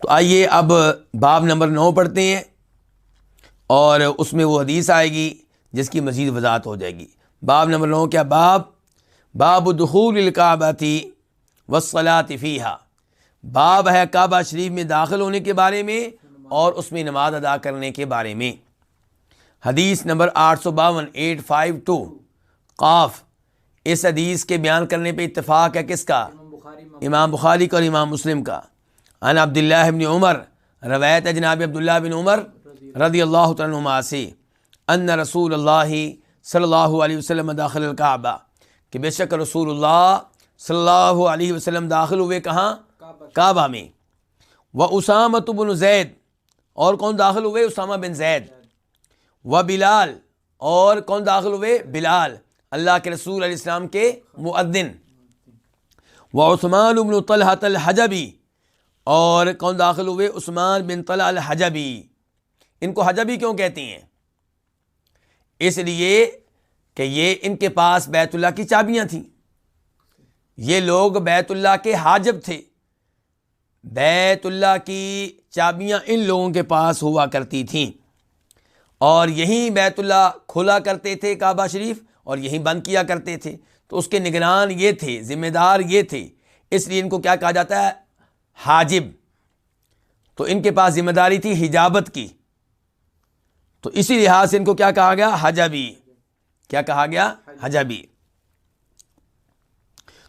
تو آئیے اب باب نمبر نو پڑھتے ہیں اور اس میں وہ حدیث آئے گی جس کی مزید وضاحت ہو جائے گی۔ باب نمبر نو کیا باب؟ باب دخول الکعبہ تھی فیحہ باب ہے کعبہ شریف میں داخل ہونے کے بارے میں اور اس میں نماز ادا کرنے کے بارے میں۔ حدیث نمبر آٹھ سو باون، ایٹ فائیو ٹو۔ قاف۔ اس حدیث کے بیان کرنے پہ اتفاق ہے کس کا؟ امام بخاری کا اور امام مسلم کا۔ ان عبداللہ ابن عمر، روایت جناب عبداللہ بن عمر رضی اللہ تعالیٰ سے، ان رسول اللہ صلی اللہ علیہ وسلم داخل الکعبہ۔ کہ بے شک رسول اللہ صلی اللہ علیہ وسلم داخل ہوئے کہاں؟ کعبہ میں۔ وہ اسامت بن زید اور کون داخل ہوئے؟ اسامہ بن زید۔ و بلال اور کون داخل ہوئے؟ بلال اللہ کے رسول علیہ السلام کے معدن و عثمان ابن طلحت الحجبی اور کون داخل ہوئے؟ عثمان بن طلح الحجبی۔ ان کو حجبی کیوں کہتی ہیں؟ اس لیے کہ یہ ان کے پاس بیت اللہ کی چابیاں تھیں۔ یہ لوگ بیت اللہ کے حاجب تھے۔ بیت اللہ کی چابیاں ان لوگوں کے پاس ہوا کرتی تھیں۔ اور یہیں بیت اللہ کھولا کرتے تھے کعبہ شریف اور یہیں بند کیا کرتے تھے۔ تو اس کے نگران یہ تھے، ذمہ دار یہ تھے۔ اس لیے ان کو کیا کہا جاتا ہے؟ حاجب۔ تو ان کے پاس ذمہ داری تھی حجابت کی۔ تو اسی لحاظ سے ان کو کیا کہا گیا؟ حجبی۔ کیا کہا گیا؟ حجبی.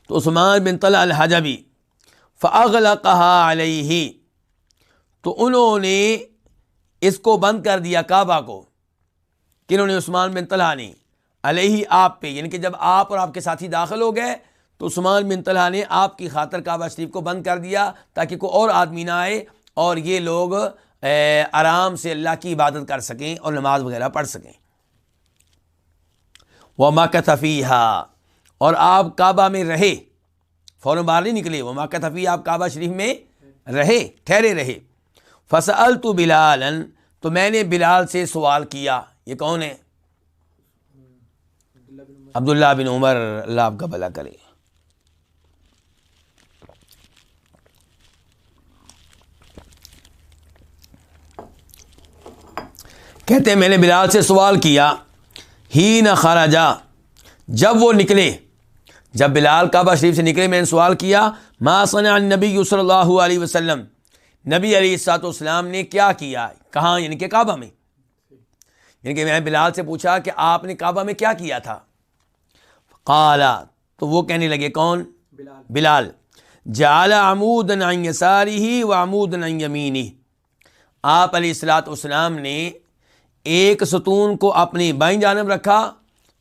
تو عثمان بن طلع الحجبی فاغل کہا علیہ تو انہوں نے اس کو بند کر دیا کعبہ کو کنہوں نے عثمان بن طلحہ نے علیہ آپ پہ یعنی کہ جب آپ اور آپ کے ساتھی داخل ہو گئے، تو عثمان بن طلحہ نے آپ کی خاطر کعبہ شریف کو بند کر دیا تاکہ کوئی اور آدمی نہ آئے اور یہ لوگ آرام سے اللہ کی عبادت کر سکیں اور نماز وغیرہ پڑھ سکیں۔ وہ ماکتفیہ اور آپ کعبہ میں رہے۔ فوراً باہر نہیں نکلے۔ وہ ماکتفی آپ کعبہ شریف میں رہے، ٹھہرے رہے۔ فصل تو بلال تو میں نے بلال سے سوال کیا۔ یہ کون ہے؟ عبداللہ بن عمر، اللہ آپ کا بھلا کرے۔ کہتے ہیں، میں نے بلال سے سوال کیا۔ ہی نہ خراجا جب وہ نکلے جب بلال کعبہ شریف سے نکلے میں نے سوال کیا ما صنع النبی صلی اللہ علیہ وسلم؟ نبی علی السلاط والسلام نے کیا کیا؟ کہاں؟ یعنی کہ کعبہ میں۔ یعنی کہ میں بلال سے پوچھا کہ آپ نے کعبہ میں کیا کیا تھا۔ قالا تو وہ کہنے لگے کون؟ بلال۔ جال عمود ساری ہی و عمود یمینی آپ علیہ السلاۃ والسلام نے ایک ستون کو اپنی بائیں جانب رکھا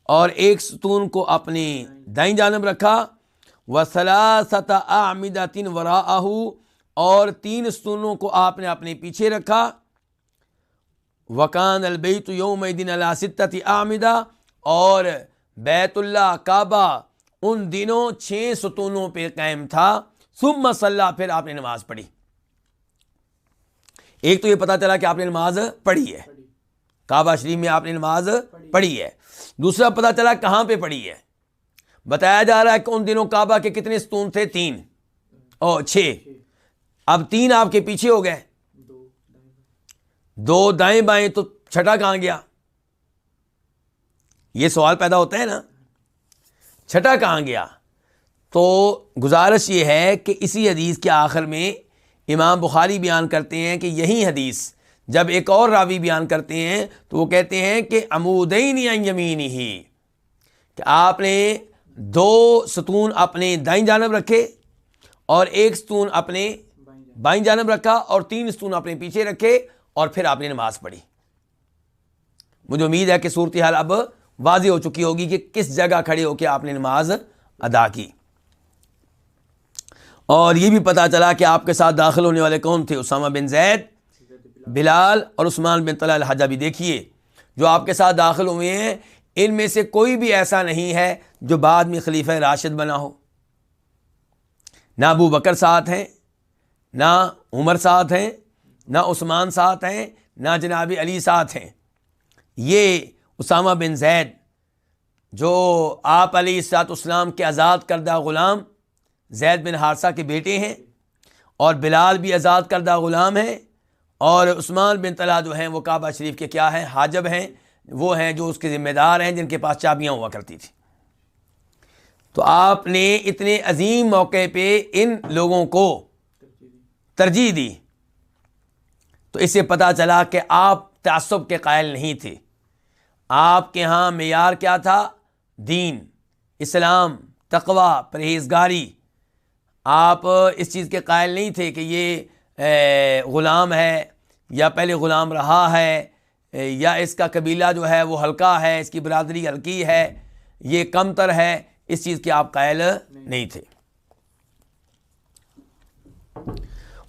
اور ایک ستون کو اپنی دائیں جانب رکھا۔ و سلاست آمدہ تین ورا اور تین ستونوں کو آپ نے اپنے پیچھے رکھا۔ وکان البیت یوم دن اللہ آمدہ اور بیت اللہ کعبہ ان دنوں چھ ستونوں پہ قائم تھا۔ سم مسلح پھر آپ نے نماز پڑھی۔ ایک تو یہ پتا چلا کہ آپ نے نماز پڑھی ہے۔ کعبہ شریف میں آپ نے نماز پڑھی ہے۔ دوسرا پتا چلا کہاں پہ پڑھی ہے۔ بتایا جا رہا ہے کہ ان دنوں کعبہ کے کتنے ستون تھے؟ تین۔ اور چھ۔ اب تین آپ کے پیچھے ہو گئے۔ دو دائیں بائیں تو چھٹا کہاں گیا؟ یہ سوال پیدا ہوتا ہے نا۔ چھٹا کہاں گیا؟ تو گزارش یہ ہے کہ اسی حدیث کے آخر میں امام بخاری بیان کرتے ہیں کہ یہی حدیث جب ایک اور راوی بیان کرتے ہیں تو وہ کہتے ہیں کہ امودین یمینی ہی، کہ آپ نے دو ستون اپنے دائیں جانب رکھے اور ایک ستون اپنے بائیں جانب رکھا اور تین ستون اپنے پیچھے رکھے اور پھر آپ نے نماز پڑھی۔ مجھے امید ہے کہ صورتحال اب واضح ہو چکی ہوگی کہ کس جگہ کھڑے ہو کے آپ نے نماز ادا کی۔ اور یہ بھی پتا چلا کہ آپ کے ساتھ داخل ہونے والے کون تھے؟ اسامہ بن زید بلال اور عثمان بن طلح الحجہ بھی دیکھیے، جو آپ کے ساتھ داخل ہوئے ہیں، ان میں سے کوئی بھی ایسا نہیں ہے جو بعد میں خلیفہ راشد بنا ہو۔ نہ ابو بکر ساتھ ہیں، نہ عمر ساتھ ہیں، نہ عثمان ساتھ ہیں، نہ جناب علی ساتھ ہیں۔ یہ اسامہ بن زید، جو آپ علی السلاط اسلام کے آزاد کردہ غلام زید بن حادثہ کے بیٹے ہیں اور بلال بھی آزاد کردہ غلام ہیں اور عثمان بن طلحہ جو ہیں وہ کعبہ شریف کے کیا ہیں؟ حاجب ہیں، وہ ہیں جو اس کے ذمہ دار ہیں جن کے پاس چابیاں ہوا کرتی تھیں۔ تو آپ نے اتنے عظیم موقع پہ ان لوگوں کو ترجیح دی۔ تو اس سے پتہ چلا کہ آپ تعصب کے قائل نہیں تھے۔ آپ کے ہاں معیار کیا تھا؟ دین، اسلام تقوا پرہیزگاری۔ آپ اس چیز کے قائل نہیں تھے کہ یہ غلام ہے یا پہلے غلام رہا ہے یا اس کا قبیلہ جو ہے وہ ہلکا ہے، اس کی برادری ہلکی ہے، یہ کم تر ہے، اس چیز کے آپ قائل نہیں تھے۔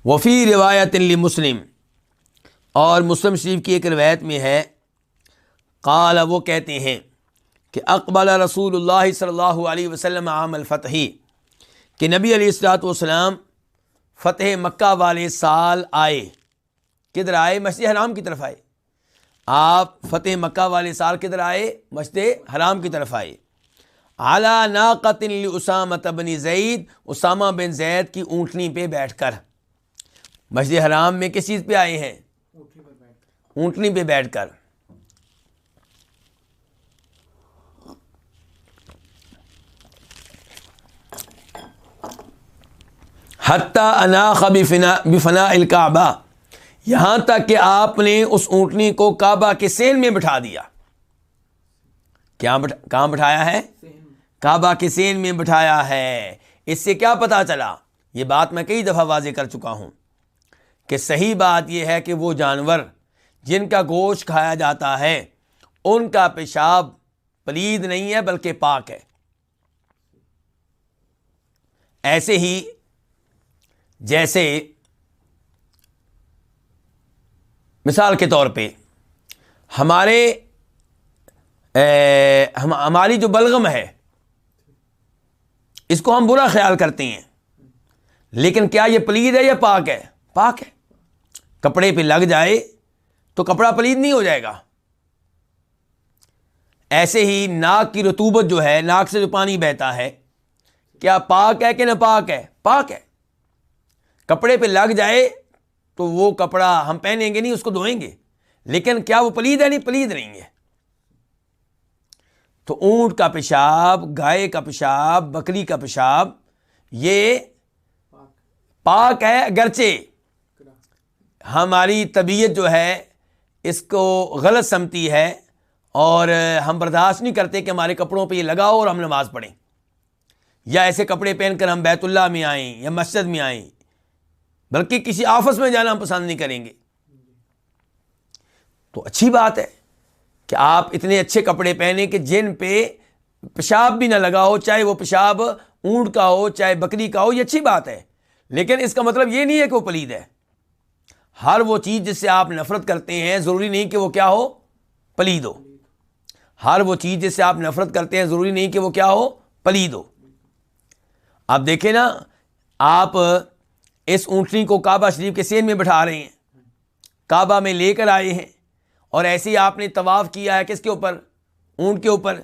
وفی روایت مسلم اور مسلم شریف کی ایک روایت میں ہے، قال، وہ کہتے ہیں کہ اقبال رسول اللہ صلی اللہ علیہ وسلم عام الفتحی کہ نبی علیہ السلاۃ والسلام فتح مکہ والے سال آئے۔ کدھر آئے مسجد حرام کی طرف آئے۔ آپ فتح مکہ والے سال کدھر آئے؟ مسجد حرام کی طرف آئے۔ اعلیٰ ناقت اسامہ بن زید اسامہ بن زید کی اونٹنی پہ بیٹھ کر۔ مسجد حرام میں کس چیز پہ آئے ہیں؟ اونٹنی پہ بیٹھ کر۔ حتیٰ اناخ بفنا بفنا الکعبہ یہاں تک کہ آپ نے اس اونٹنی کو کعبہ کے سین میں بٹھا دیا۔ کیا کہاں بٹھایا ہے؟ کعبہ کے سین میں بٹھایا ہے۔ اس سے کیا پتا چلا؟ یہ بات میں کئی دفعہ واضح کر چکا ہوں کہ صحیح بات یہ ہے کہ وہ جانور جن کا گوشت کھایا جاتا ہے، ان کا پیشاب پلید نہیں ہے بلکہ پاک ہے۔ ایسے ہی جیسے مثال کے طور پہ، ہمارے ہماری جو بلغم ہے، اس کو ہم برا خیال کرتے ہیں۔ لیکن کیا یہ پلید ہے یا پاک ہے؟ پاک ہے۔ کپڑے پہ لگ جائے تو کپڑا پلید نہیں ہو جائے گا۔ ایسے ہی ناک کی رتوبت جو ہے، ناک سے جو پانی بہتا ہے، کیا پاک ہے کہ نہ پاک ہے؟ پاک ہے۔ کپڑے پہ لگ جائے تو وہ کپڑا ہم پہنیں گے نہیں، اس کو دھوئیں گے۔ لیکن کیا وہ پلید ہے؟ نہیں، پلید نہیں ہے۔ تو اونٹ کا پیشاب، گائے کا پیشاب، بکری کا پیشاب، یہ پاک ہے اگرچہ ہماری طبیعت جو ہے، اس کو غلط سمتی ہے اور ہم برداشت نہیں کرتے کہ ہمارے کپڑوں پہ یہ لگاؤ اور ہم نماز پڑھیں۔ یا ایسے کپڑے پہن کر ہم بیت اللہ میں آئیں یا مسجد میں آئیں۔ بلکہ کسی آفس میں جانا ہم پسند نہیں کریں گے۔ تو اچھی بات ہے کہ آپ اتنے اچھے کپڑے پہنے کہ جن پہ پیشاب بھی نہ لگا ہو، چاہے وہ پیشاب اونٹ کا ہو، چاہے بکری کا ہو، یہ اچھی بات ہے۔ لیکن اس کا مطلب یہ نہیں ہے کہ وہ پلید ہے۔ ہر وہ چیز جس سے آپ نفرت کرتے ہیں، ضروری نہیں کہ وہ کیا ہو؟ پلید ہو۔ ہر وہ چیز جس سے آپ نفرت کرتے ہیں، ضروری نہیں کہ وہ کیا ہو؟ پلید ہو۔ آپ دیکھیں نا، آپ اس اونٹنی کو کعبہ شریف کے سین میں بٹھا رہے ہیں۔ کعبہ میں لے کر آئے ہیں۔ اور ایسے ہی آپ نے طواف کیا ہے کس کے اوپر؟ اونٹ کے اوپر۔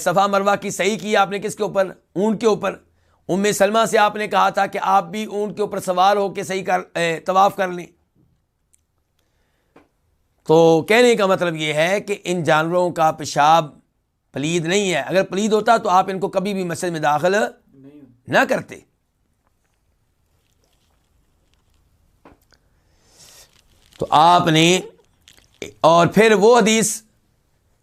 صفا مروا کی صحیح کی آپ نے کس کے اوپر؟ اونٹ کے اوپر۔ ام سلمہ سے آپ نے کہا تھا کہ آپ بھی اونٹ کے اوپر سوار ہو کے صحیح کر طواف کر لیں۔ تو کہنے کا مطلب یہ ہے کہ ان جانوروں کا پیشاب پلید نہیں ہے۔ اگر پلید ہوتا تو آپ ان کو کبھی بھی مسجد میں داخل نہ کرتے۔ تو آپ نے اور پھر وہ حدیث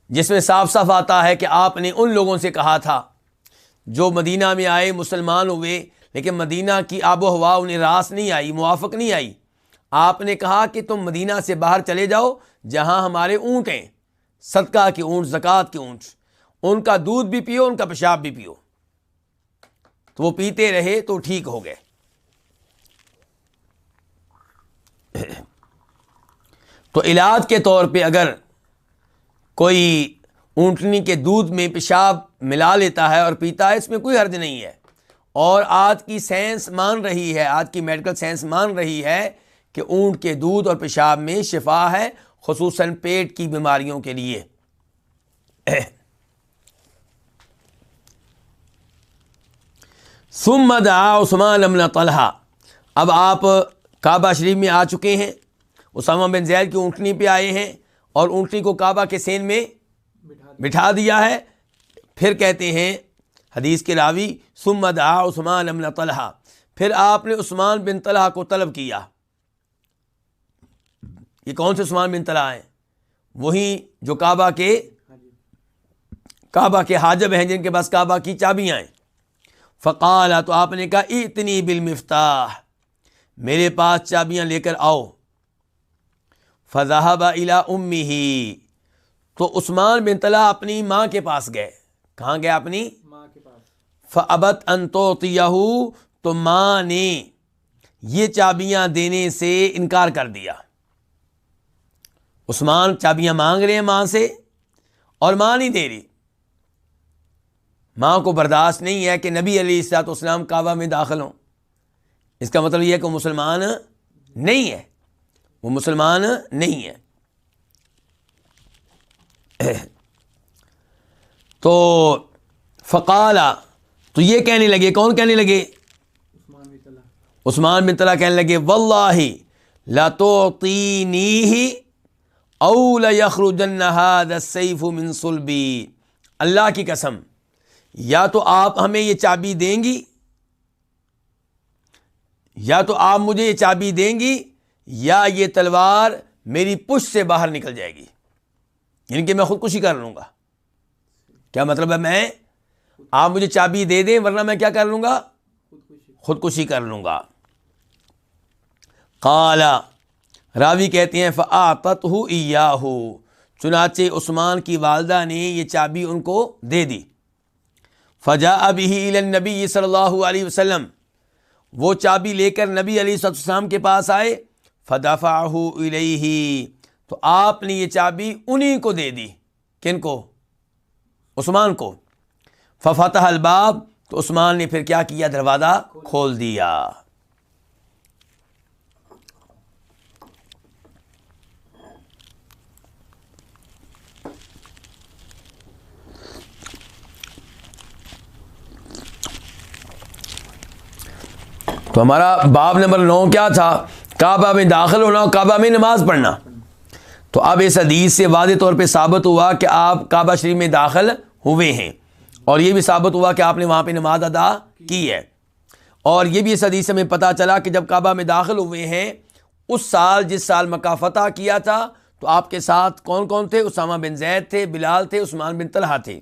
جس میں صاف صاف آتا ہے کہ آپ نے ان لوگوں سے کہا تھا جو مدینہ میں آئے مسلمان ہوئے، لیکن مدینہ کی آب و ہوا انہیں راس نہیں آئی، موافق نہیں آئی۔ آپ نے کہا کہ تم مدینہ سے باہر چلے جاؤ جہاں ہمارے اونٹ ہیں، صدقہ کے اونٹ، زکوٰۃ کے اونٹ۔ ان کا دودھ بھی پیو، ان کا پیشاب بھی پیو۔ تو وہ پیتے رہے تو ٹھیک ہو گئے۔ تو علاج کے طور پہ اگر کوئی اونٹنی کے دودھ میں پیشاب ملا لیتا ہے اور پیتا ہے، اس میں کوئی حرج نہیں ہے۔ اور آج کی سائنس مان رہی ہے، آج کی میڈیکل سائنس مان رہی ہے کہ اونٹ کے دودھ اور پیشاب میں شفا ہے، خصوصاً پیٹ کی بیماریوں کے لیے۔ (clears throat) سمد عثمان امن طلحہ۔ اب آپ کعبہ شریف میں آ چکے ہیں۔ اسامہ بن زید کی اونٹنی پہ آئے ہیں اور اونٹنی کو کعبہ کے سین میں بٹھا دیا ہے۔ پھر کہتے ہیں حدیث کے راوی سمد آ عثمان امن طلحہ۔ پھر آپ نے عثمان بن طلحہ کو طلب کیا۔ یہ کون سے عثمان بن طلحہ ہیں؟ وہی جو کعبہ کے کعبہ کے حاجب ہیں، جن کے پاس کعبہ کی چابیاں ہیں۔ فقال، تو آپ نے کہا اتنی بالمفتاح، میرے پاس چابیاں لے کر آؤ۔ فضاحب الا امی ہی تو عثمان بن طلحہ اپنی ماں کے پاس گئے۔ کہاں گئے اپنی؟ ماں کے پاس۔ فبت انتو تو ماں نے یہ چابیاں دینے سے انکار کر دیا۔ عثمان چابیاں مانگ رہے ہیں ماں سے اور ماں نہیں دے رہی۔ ماں کو برداشت نہیں ہے کہ نبی علی السلاط اسلام کعبہ میں داخل ہوں۔ اس کا مطلب یہ ہے کہ مسلمان نہیں ہے۔ وہ مسلمان نہیں ہے تو فقالا تو یہ کہنے لگے، کون کہنے لگے؟ عثمان بن طلح کہنے لگے واللہ لا توطینی اول یخرجن هذا السيف من صلبی. اللہ کی قسم، یا تو آپ ہمیں یہ چابی دیں گی، یا تو آپ مجھے یہ چابی دیں گی یا یہ تلوار میری پش سے باہر نکل جائے گی۔ یعنی کہ میں خودکشی کر لوں گا۔ کیا مطلب ہے میں آپ مجھے چابی دے دیں ورنہ میں کیا کر لوں گا؟ خودکشی کر لوں گا۔ کالا راوی کہتے ہیں فعت ہو ہو چنانچہ عثمان کی والدہ نے یہ چابی ان کو دے دی۔ فجا ابھی نبی صلی اللہ علیہ وسلم۔ وہ چابی لے کر نبی علی السلام کے پاس آئے۔ فدافع علیہ تو آپ نے یہ چابی انہیں کو دے دی۔ کن کو؟ عثمان کو۔ ففتح الباب، تو عثمان نے پھر کیا کیا؟ دروازہ کھول دیا۔ تو ہمارا باب نمبر نو کیا تھا؟ کعبہ میں داخل ہونا اور کعبہ میں نماز پڑھنا۔ تو اب اس حدیث سے واضح طور پہ ثابت ہوا کہ آپ کعبہ شریف میں داخل ہوئے ہیں۔ اور یہ بھی ثابت ہوا کہ آپ نے وہاں پہ نماز ادا کی ہے۔ اور یہ بھی اس حدیث سے ہمیں پتہ چلا کہ جب کعبہ میں داخل ہوئے ہیں، اس سال، جس سال مکہ فتح کیا تھا، تو آپ کے ساتھ کون کون تھے؟ اسامہ بن زید تھے، بلال تھے، عثمان بن طلحہ تھے۔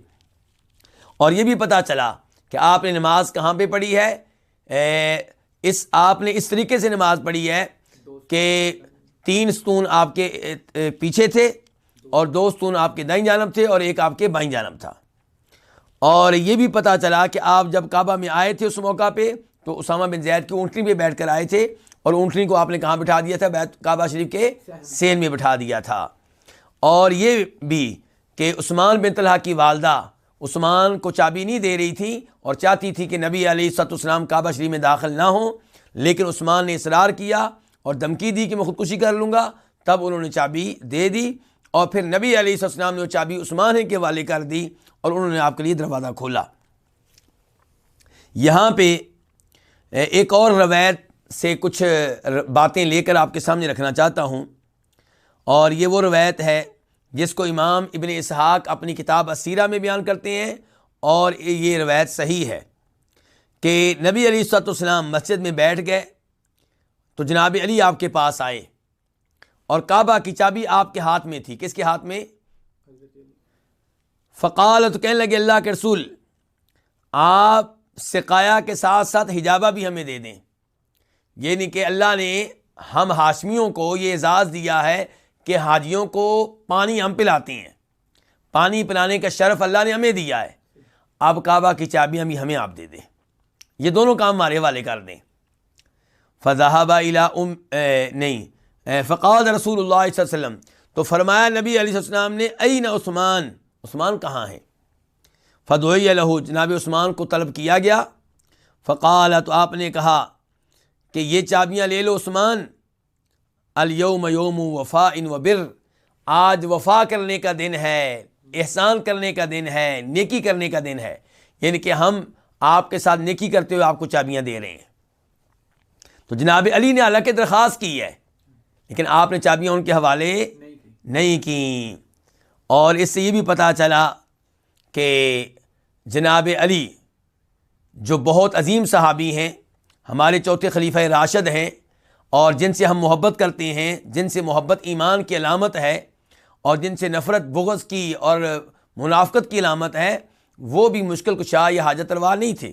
اور یہ بھی پتہ چلا کہ آپ نے نماز کہاں پہ پڑھی ہے؟ اس، آپ نے اس طریقے سے نماز پڑھی ہے کہ تین ستون آپ کے پیچھے تھے اور دو ستون آپ کے دائیں جانب تھے اور ایک آپ کے بائیں جانب تھا۔ اور یہ بھی پتہ چلا کہ آپ جب کعبہ میں آئے تھے اس موقع پہ تو اسامہ بن زید کی اونٹنی پہ بیٹھ کر آئے تھے اور اونٹنی کو آپ نے کہاں بٹھا دیا تھا؟ بیت کعبہ شریف کے سین میں بٹھا دیا تھا۔ اور یہ بھی کہ عثمان بن طلحہ کی والدہ عثمان کو چابی نہیں دے رہی تھی اور چاہتی تھی کہ نبی علیہ ست اسلام کعبہ شریف میں داخل نہ ہوں، لیکن عثمان نے اصرار کیا اور دھمکی دی کہ میں خودکشی کر لوں گا، تب انہوں نے چابی دے دی اور پھر نبی علیہ السلام نے وہ چابی عثمان کے والے کر دی اور انہوں نے آپ کے لیے دروازہ کھولا۔ یہاں پہ ایک اور روایت سے کچھ باتیں لے کر آپ کے سامنے رکھنا چاہتا ہوں۔ اور یہ وہ روایت ہے جس کو امام ابن اسحاق اپنی کتاب اسیرہ میں بیان کرتے ہیں اور یہ روایت صحیح ہے کہ نبی علی صد السلام مسجد میں بیٹھ گئے تو جناب علی آپ کے پاس آئے اور کعبہ کی چابی آپ کے ہاتھ میں تھی۔ کس کے ہاتھ میں؟ فقال، تو کہنے لگے اللہ کے رسول، آپ سقایا کے ساتھ ساتھ حجابہ بھی ہمیں دے دیں۔ یعنی کہ اللہ نے ہم ہاشمیوں کو یہ اعزاز دیا ہے کہ حاجیوں کو پانی ہم پلاتے ہیں۔ پانی پلانے کا شرف اللہ نے ہمیں دیا ہے۔ اب کعبہ کی چابیاں بھی ہمیں آپ دے دیں۔ یہ دونوں کام ہمارے والے کر دیں۔ فضاحبہ الا ام نہیں فقاد رسول اللہ علیہ وسلم، تو فرمایا نبی علیہ السلام نے این عثمان؟ عثمان کہاں ہیں فدوئی لہو جناب عثمان کو طلب کیا گیا۔ فقال، تو آپ نے کہا کہ یہ چابیاں لے لو عثمان۔ الیوم یوم وفا ان و بر، آج وفا کرنے کا دن ہے، احسان کرنے کا دن ہے، نیکی کرنے کا دن ہے۔ یعنی کہ ہم آپ کے ساتھ نیکی کرتے ہوئے آپ کو چابیاں دے رہے ہیں۔ تو جناب علی نے اللہ کی درخواست کی ہے، لیکن آپ نے چابیاں ان کے حوالے نہیں کی۔ اور اس سے یہ بھی پتہ چلا کہ جناب علی جو بہت عظیم صحابی ہیں، ہمارے چوتھے خلیفہ راشد ہیں، اور جن سے ہم محبت کرتے ہیں، جن سے محبت ایمان کی علامت ہے، اور جن سے نفرت، بغض کی اور منافقت کی علامت ہے، وہ بھی مشکل کشا یا حاجت روا نہیں تھے۔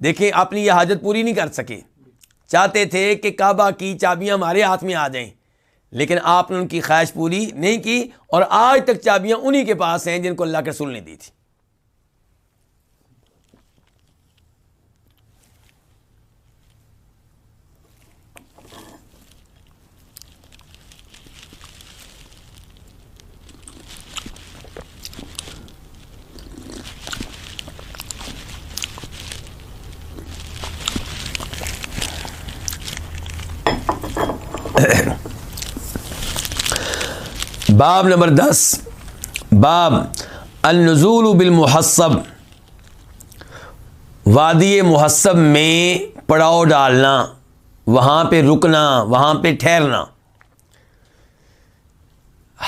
دیکھیں اپنی یہ حاجت پوری نہیں کر سکے۔ چاہتے تھے کہ کعبہ کی چابیاں ہمارے ہاتھ میں آ جائیں۔ لیکن آپ نے ان کی خواہش پوری نہیں کی اور آج تک چابیاں انہی کے پاس ہیں جن کو اللہ کے رسول نے دی تھی۔ باب نمبر دس۔ باب النزول بالمحسب وادی محسب میں پڑاؤ ڈالنا، وہاں پہ رکنا، وہاں پہ ٹھہرنا۔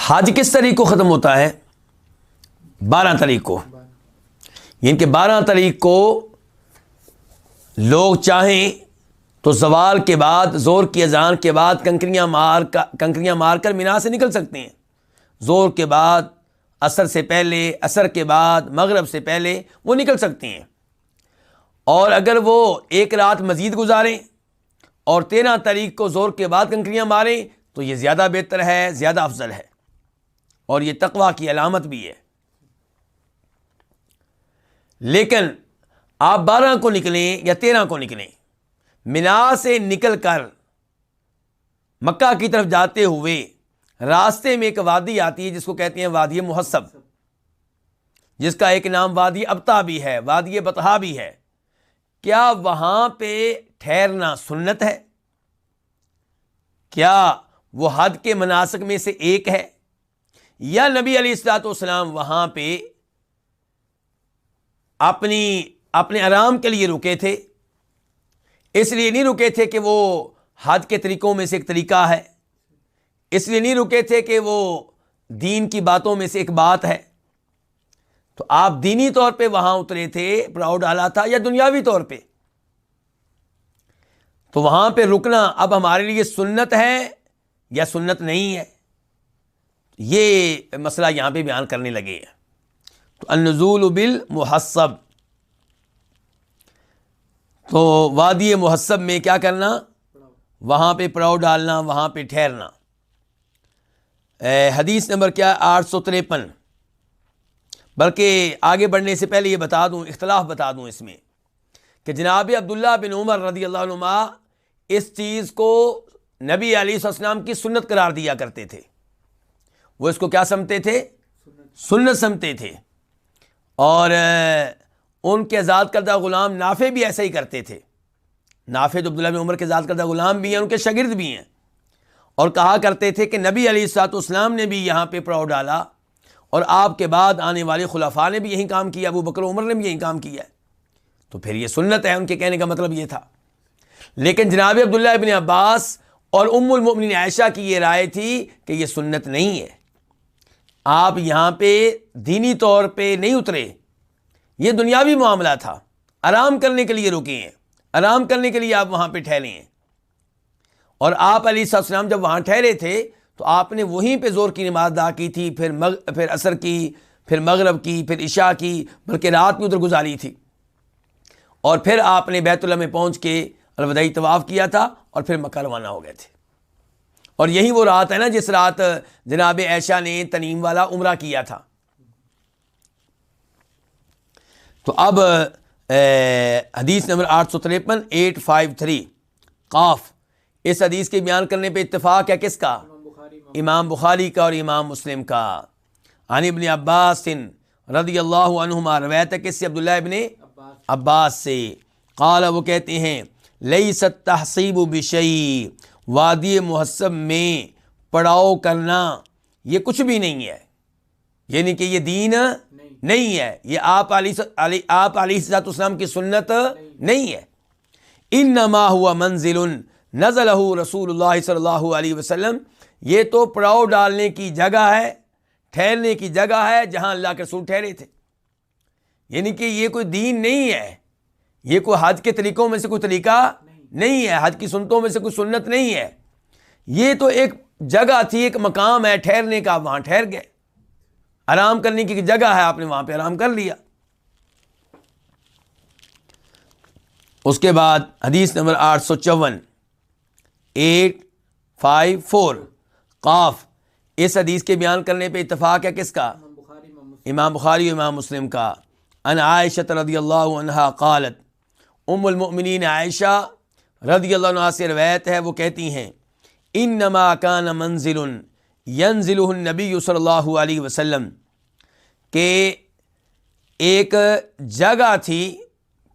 حج کس تاریخ کو ختم ہوتا ہے؟ بارہ تاریخ کو۔ یعنی کہ بارہ تاریخ کو لوگ چاہیں تو زوال کے بعد، زور کی اذان کے بعد کنکریاں مار کنکریاں مار کر مینا سے نکل سکتے ہیں۔ زور کے بعد، عصر سے پہلے، عصر کے بعد، مغرب سے پہلے وہ نکل سکتی ہیں۔ اور اگر وہ ایک رات مزید گزاریں اور تیرہ تاریخ کو زور کے بعد کنکریاں ماریں، تو یہ زیادہ بہتر ہے، زیادہ افضل ہے۔ اور یہ تقوا کی علامت بھی ہے۔ لیکن آپ بارہ کو نکلیں یا تیرہ کو نکلیں، منا سے نکل کر مکہ کی طرف جاتے ہوئے راستے میں ایک وادی آتی ہے جس کو کہتے ہیں وادی محسب، جس کا ایک نام وادی ابتا بھی ہے، وادی بتہا بھی ہے۔ کیا وہاں پہ ٹھہرنا سنت ہے؟ کیا وہ حد کے مناسب میں سے ایک ہے؟ یا نبی علی السلاط والسلام وہاں پہ اپنی، اپنے آرام کے لیے رکے تھے؟ اس لیے نہیں رکے تھے کہ وہ حد کے طریقوں میں سے ایک طریقہ ہے۔ اس لیے نہیں رکے تھے کہ وہ دین کی باتوں میں سے ایک بات ہے۔ تو آپ دینی طور پہ وہاں اترے تھے، پراؤڈ ڈالا تھا، یا دنیاوی طور پہ؟ تو وہاں پہ رکنا اب ہمارے لیے سنت ہے یا سنت نہیں ہے؟ یہ مسئلہ یہاں پہ بیان کرنے لگے ہیں۔ تو النزول بل محسب تو وادی محسب میں کیا کرنا؟ وہاں پہ پڑاؤ ڈالنا وہاں پہ ٹھہرنا۔ حدیث نمبر کیا، آٹھ سو تریپن. بلکہ آگے بڑھنے سے پہلے یہ بتا دوں، اختلاف بتا دوں اس میں کہ جناب عبداللہ بن عمر رضی اللہ عنہ اس چیز کو نبی علیہ السلام کی سنت قرار دیا کرتے تھے۔ وہ اس کو کیا سمتے تھے؟ سنت سمتے تھے۔ اور ان کے آزاد کردہ غلام نافع بھی ایسا ہی کرتے تھے۔ نافع تو عبداللہ بن عمر کے آزاد کردہ غلام بھی ہیں، ان کے شگرد بھی ہیں۔ اور کہا کرتے تھے کہ نبی علیہ السلاط اسلام نے بھی یہاں پہ پراؤ ڈالا اور آپ کے بعد آنے والے خلافہ نے بھی یہی کام کیا، ابو بکر عمر نے بھی یہی کام کیا ہے۔ تو پھر یہ سنت ہے، ان کے کہنے کا مطلب یہ تھا۔ لیکن جناب عبداللہ ابن عباس اور ام المؤمنین عائشہ کی یہ رائے تھی کہ یہ سنت نہیں ہے۔ آپ یہاں پہ دینی طور پہ نہیں اترے۔ یہ دنیاوی معاملہ تھا۔ آرام کرنے کے لیے رکے ہیں۔ آرام کرنے کے لیے آپ وہاں پہ ٹھہرے ہیں۔ اور آپ علیہ السلام جب وہاں ٹھہرے تھے تو آپ نے وہیں پہ زور کی نماز ادا کی تھی، پھر مغ، پھر عصر کی، پھر مغرب کی، پھر عشاء کی، بلکہ رات بھی ادھر گزاری تھی۔ اور پھر آپ نے بیت اللہ میں پہنچ کے الوداعی طواف کیا تھا اور پھر مکہ روانہ ہو گئے تھے۔ اور یہی وہ رات ہے نا جس رات جناب عائشہ نے تنیم والا عمرہ کیا تھا۔ تو اب حدیث نمبر آٹھ سو تریپن ایٹ فائیو تھری، قاف۔ اس حدیث کے بیان کرنے پہ اتفاق ہے کس کا؟ امام بخاری کا اور امام مسلم کا۔ عن ابن عباس رضی اللہ عنہما، روایت ہے کس سے؟ عبداللہ ابن عباس سے۔ قال، وہ کہتے ہیں لئی ست تحصیب و بشئی وادی محسب میں پڑاؤ کرنا یہ کچھ بھی نہیں ہے۔ یعنی کہ یہ دین نہیں ہے۔ یہ آپ علی آپ علی سات اسلام کی سنت نہیں ہے۔ ان نما ہوا منزل نزل رسول اللہ صلی اللہ علیہ وسلم، یہ تو پڑاؤ ڈالنے کی جگہ ہے، ٹھہرنے کی جگہ ہے جہاں اللہ کے رسول ٹھہرے تھے۔ یعنی کہ یہ کوئی دین نہیں ہے۔ یہ کوئی حج کے طریقوں میں سے کوئی طریقہ نہیں ہے، حج کی سنتوں میں سے کوئی سنت نہیں ہے۔ یہ تو ایک جگہ تھی، ایک مقام ہے، ٹھہرنے کا، وہاں ٹھہر گئے۔ آرام کرنے کی جگہ ہے، آپ نے وہاں پہ آرام کر لیا۔ اس کے بعد حدیث نمبر آٹھ سو چون۔ ایٹ فائیو فور قاف اس حدیث کے بیان کرنے پہ اتفاق ہے کس کا امام بخاری امام مسلم کا ان عائشہ رضی اللہ عنہ قالت ام المؤمنین عائشہ رضی اللہ عنہ سے روایت ہے وہ کہتی ہیں ان نما کان منزل ینزل النبی صلی اللہ علیہ وسلم کہ ایک جگہ تھی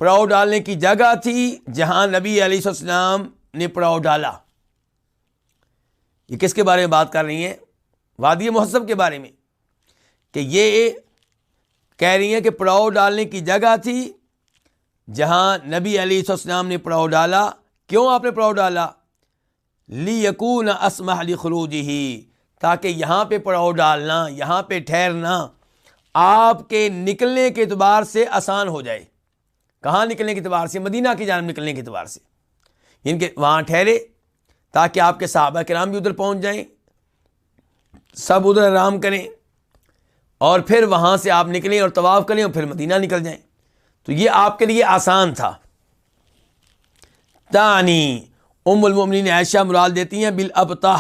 پڑاؤ ڈالنے کی جگہ تھی جہاں نبی علیہ السلام نے پڑاؤ ڈالا یہ کس کے بارے میں بات کر رہی ہیں؟ وادی مہذب کے بارے میں۔ کہ یہ کہہ رہی ہیں کہ پڑاؤ ڈالنے کی جگہ تھی جہاں نبی علیہ السلام نے پڑاؤ ڈالا۔ کیوں آپ نے پڑاؤ ڈالا؟ لی یقون اسمہ علی خروج ہی تاکہ یہاں پہ پڑاؤ ڈالنا، یہاں پہ ٹھہرنا آپ کے نکلنے کے اعتبار سے آسان ہو جائے۔ کہاں نکلنے کے اعتبار سے؟ مدینہ کی جانب نکلنے کے اعتبار سے۔ یعنی ان کے وہاں ٹھہرے۔ تاکہ آپ کے صحابہ کرام بھی ادھر پہنچ جائیں، سب ادھر آرام کریں اور پھر وہاں سے آپ نکلیں اور طواف کریں اور پھر مدینہ نکل جائیں۔ تو یہ آپ کے لیے آسان تھا۔ تانی، ام المومنین عائشہ مرال دیتی ہیں بال ابتاح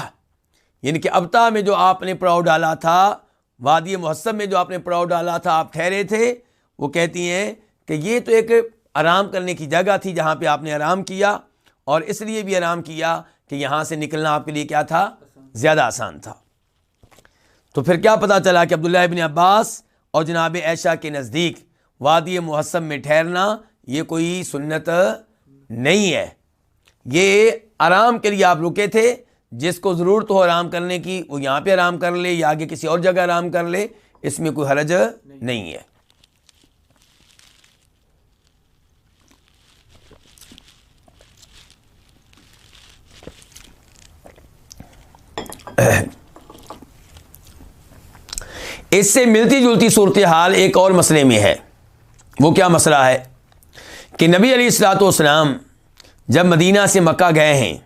یعنی کہ ابتا میں جو آپ نے پڑاؤ ڈالا تھا، وادی محسب میں جو آپ نے پڑاؤ ڈالا تھا، آپ ٹھہرے تھے، وہ کہتی ہیں کہ یہ تو ایک آرام کرنے کی جگہ تھی جہاں پہ آپ نے آرام کیا اور اس لیے بھی آرام کیا کہ یہاں سے نکلنا آپ کے لیے کیا تھا؟ زیادہ آسان تھا۔ تو پھر کیا پتا چلا کہ عبداللہ ابن عباس اور جناب عائشہ کے نزدیک وادی محسب میں ٹھہرنا یہ کوئی سنت نہیں ہے۔ یہ آرام کے لیے آپ رکے تھے، جس کو ضرورت ہو آرام کرنے کی وہ یہاں پہ آرام کر لے یا آگے کسی اور جگہ آرام کر لے، اس میں کوئی حرج نہیں ہے۔ (clears throat) اس سے ملتی جلتی صورتحال ایک اور مسئلے میں ہے۔ وہ کیا مسئلہ ہے؟ کہ نبی علی السلاۃ والسلام جب مدینہ سے مکہ گئے ہیں،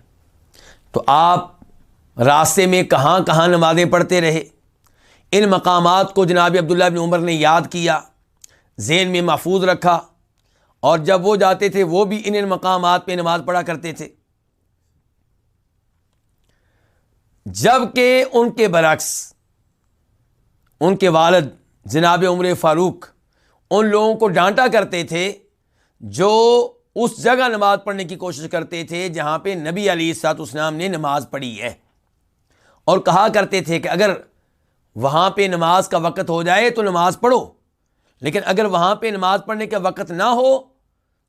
تو آپ راستے میں کہاں کہاں نمازیں پڑھتے رہے؟ ان مقامات کو جناب عبداللہ بن عمر نے یاد کیا، ذہن میں محفوظ رکھا، اور جب وہ جاتے تھے، وہ بھی ان ان مقامات پہ نماز پڑھا کرتے تھے۔ جبکہ ان کے برعکس، ان کے والد جناب عمر فاروق ان لوگوں کو ڈانٹا کرتے تھے، جو اس جگہ نماز پڑھنے کی کوشش کرتے تھے جہاں پہ نبی علی سات اسلام نے نماز پڑھی ہے۔ اور کہا کرتے تھے کہ اگر وہاں پہ نماز کا وقت ہو جائے تو نماز پڑھو، لیکن اگر وہاں پہ نماز پڑھنے کا وقت نہ ہو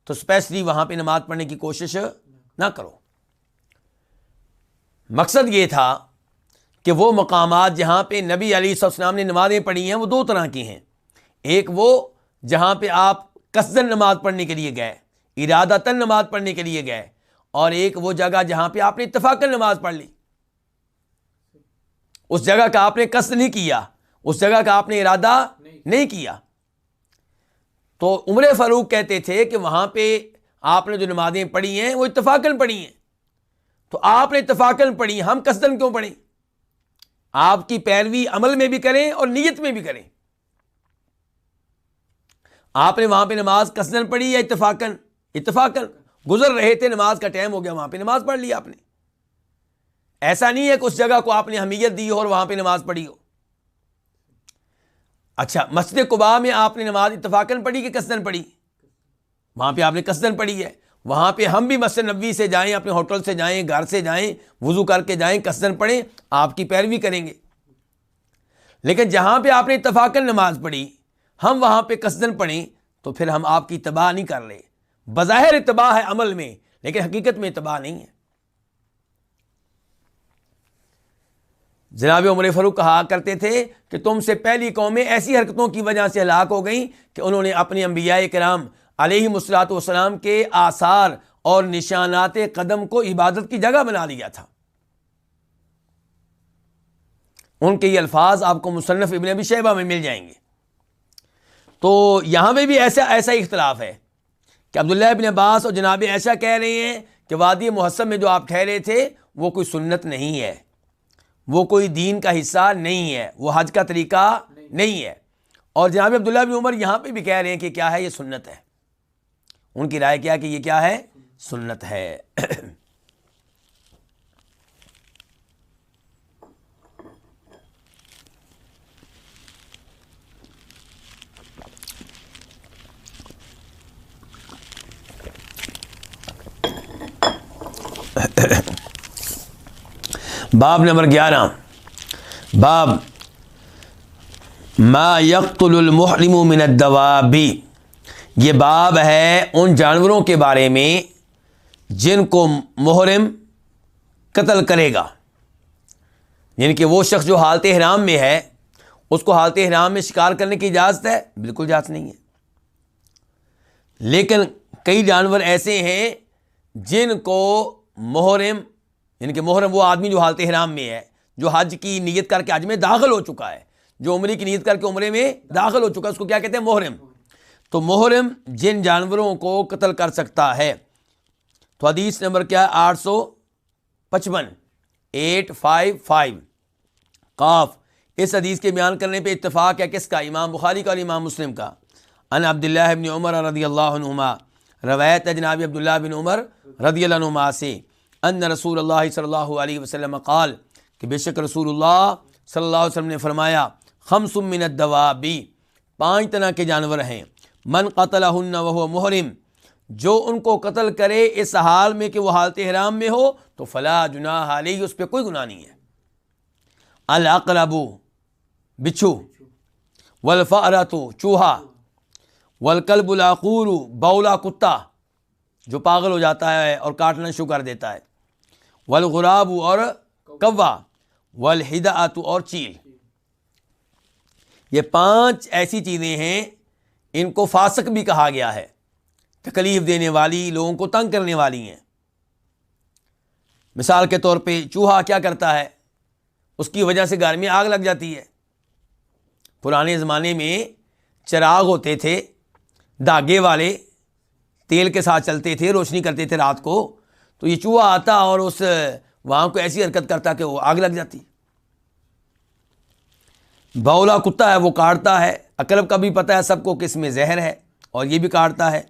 تو اسپیشلی وہاں پہ نماز پڑھنے کی کوشش نہ کرو۔ مقصد یہ تھا کہ وہ مقامات جہاں پہ نبی علی السلام نے نمازیں پڑھی ہیں، وہ دو طرح کی ہیں۔ ایک وہ جہاں پہ آپ قصدن نماز پڑھنے کے لیے گئے ارادہ تن نماز پڑھنے کے لیے گئے، اور ایک وہ جگہ جہاں پہ آپ نے اتفاق نماز پڑھ لی۔ اس جگہ کا آپ نے قصد نہیں کیا، اس جگہ کا آپ نے ارادہ نہیں کیا۔ تو عمر فاروق کہتے تھے کہ وہاں پہ آپ نے جو نمازیں پڑھی ہیں، وہ اتفاقن پڑھی ہیں۔ تو آپ نے اتفاقن پڑھی، ہم قصدن کیوں پڑھیں؟ آپ کی پیروی عمل میں بھی کریں اور نیت میں بھی کریں۔ آپ نے وہاں پہ نماز قصدن پڑھی یا اتفاقن اتفاقن گزر رہے تھے، نماز کا ٹائم ہو گیا، وہاں پہ نماز پڑھ لی آپ نے۔ ایسا نہیں ہے کہ اس جگہ کو آپ نے حمیت دی ہو اور وہاں پہ نماز پڑھی ہو۔ اچھا مسجد قبا میں آپ نے نماز اتفاقن پڑھی کہ کسدن پڑھی؟ وہاں پہ آپ نے کسدن پڑھی ہے۔ وہاں پہ ہم بھی مسجد نبی سے جائیں، اپنے ہوٹل سے جائیں، گھر سے جائیں، وضو کر کے جائیں کسن پڑھیں، آپ کی پیروی کریں گے۔ لیکن جہاں پہ آپ نے اتفاق نماز پڑھی، ہم وہاں پہ کسدن پڑھیں تو پھر ہم آپ کی تباہ نہیں کر لیں بظاہر اتباع ہے عمل میں، لیکن حقیقت میں اتباع نہیں ہے۔ جناب عمر فروخ کہا کرتے تھے کہ تم سے پہلی قومیں ایسی حرکتوں کی وجہ سے ہلاک ہو گئیں کہ انہوں نے اپنے انبیاء کرام علیہ مسلاط والسلام کے آثار اور نشانات قدم کو عبادت کی جگہ بنا لیا تھا۔ ان کے یہ الفاظ آپ کو مصنف ابن ابی شیبہ میں مل جائیں گے۔ تو یہاں پہ بھی ایسا ایسا اختلاف ہے کہ عبداللہ ابن عباس اور جناب ایسا کہہ رہے ہیں کہ وادی محسم میں جو آپ ٹھہرے تھے وہ کوئی سنت نہیں ہے۔ وہ کوئی دین کا حصہ نہیں ہے۔ وہ حج کا طریقہ نہیں ہے۔ اور جناب عبداللہ بن عمر یہاں پہ بھی کہہ رہے ہیں کہ کیا ہے یہ سنت ہے۔ ان کی رائے کیا کہ یہ کیا ہے؟ سنت ہے۔ باب نمبر گیارہ۔ باب ما یقتل المحرم من الدوابی یہ باب ہے ان جانوروں کے بارے میں جن کو محرم قتل کرے گا۔ یعنی کہ وہ شخص جو حالت حرام میں ہے، اس کو حالت حرام میں شکار کرنے کی اجازت ہے، بالکل اجازت نہیں ہے۔ لیکن کئی جانور ایسے ہیں جن کو محرم یعنی کہ محرم وہ آدمی جو حالت حرام میں ہے، جو حج کی نیت کر کے حج میں داخل ہو چکا ہے، جو عمری کی نیت کر کے عمرے میں داخل ہو چکا ہے، اس کو کیا کہتے ہیں؟ محرم۔ تو محرم جن جانوروں کو قتل کر سکتا ہے۔ تو حدیث نمبر کیا ہے؟ آٹھ سو پچپن، ایٹ فائیو فائیو۔ قاف، اس حدیث کے بیان کرنے پہ اتفاق ہے کس کا؟ امام بخاری کا اور امام مسلم کا۔ ان عبداللہ ابن عمر رضی اللہ عنہما، روایت جناب عبداللہ بن عمر رضی اللہ عنہما سے۔ ان رسول اللہ صلی اللہ علیہ وسلم قال کہ بے شک رسول اللہ صلی اللہ علیہ وسلم نے فرمایا خمس من الدوابی، پانچ طرح کے جانور ہیں۔ من قتل ہن وہ محرم۔ جو ان کو قتل کرے اس حال میں کہ وہ حالت حرام میں ہو تو فلاں جناح علیہ، اس پہ کوئی گناہ نہیں ہے۔ القربو بچھو۔ ولفارت چوہا۔ ولکلب العقور بولا کتا، جو پاگل ہو جاتا ہے اور کاٹنا شروع کر دیتا ہے۔ ولغراب اور کوا۔ ولحداۃ اور چیل۔ یہ پانچ ایسی چیزیں ہیں ان کو فاسق بھی کہا گیا ہے، تکلیف دینے والی لوگوں کو تنگ کرنے والی ہیں۔ مثال کے طور پہ چوہا کیا کرتا ہے؟ اس کی وجہ سے گھر میں آگ لگ جاتی ہے۔ پرانے زمانے میں چراغ ہوتے تھے داغے والے تیل کے ساتھ چلتے تھے، روشنی کرتے تھے رات کو۔ تو یہ چوہا آتا اور اس وہاں کو ایسی حرکت کرتا کہ وہ آگ لگ جاتی۔ بولا کتا ہے، وہ کاٹتا ہے۔ اکرب کا بھی پتہ ہے سب کو کہ اس میں زہر ہے اور یہ بھی کاٹتا ہے۔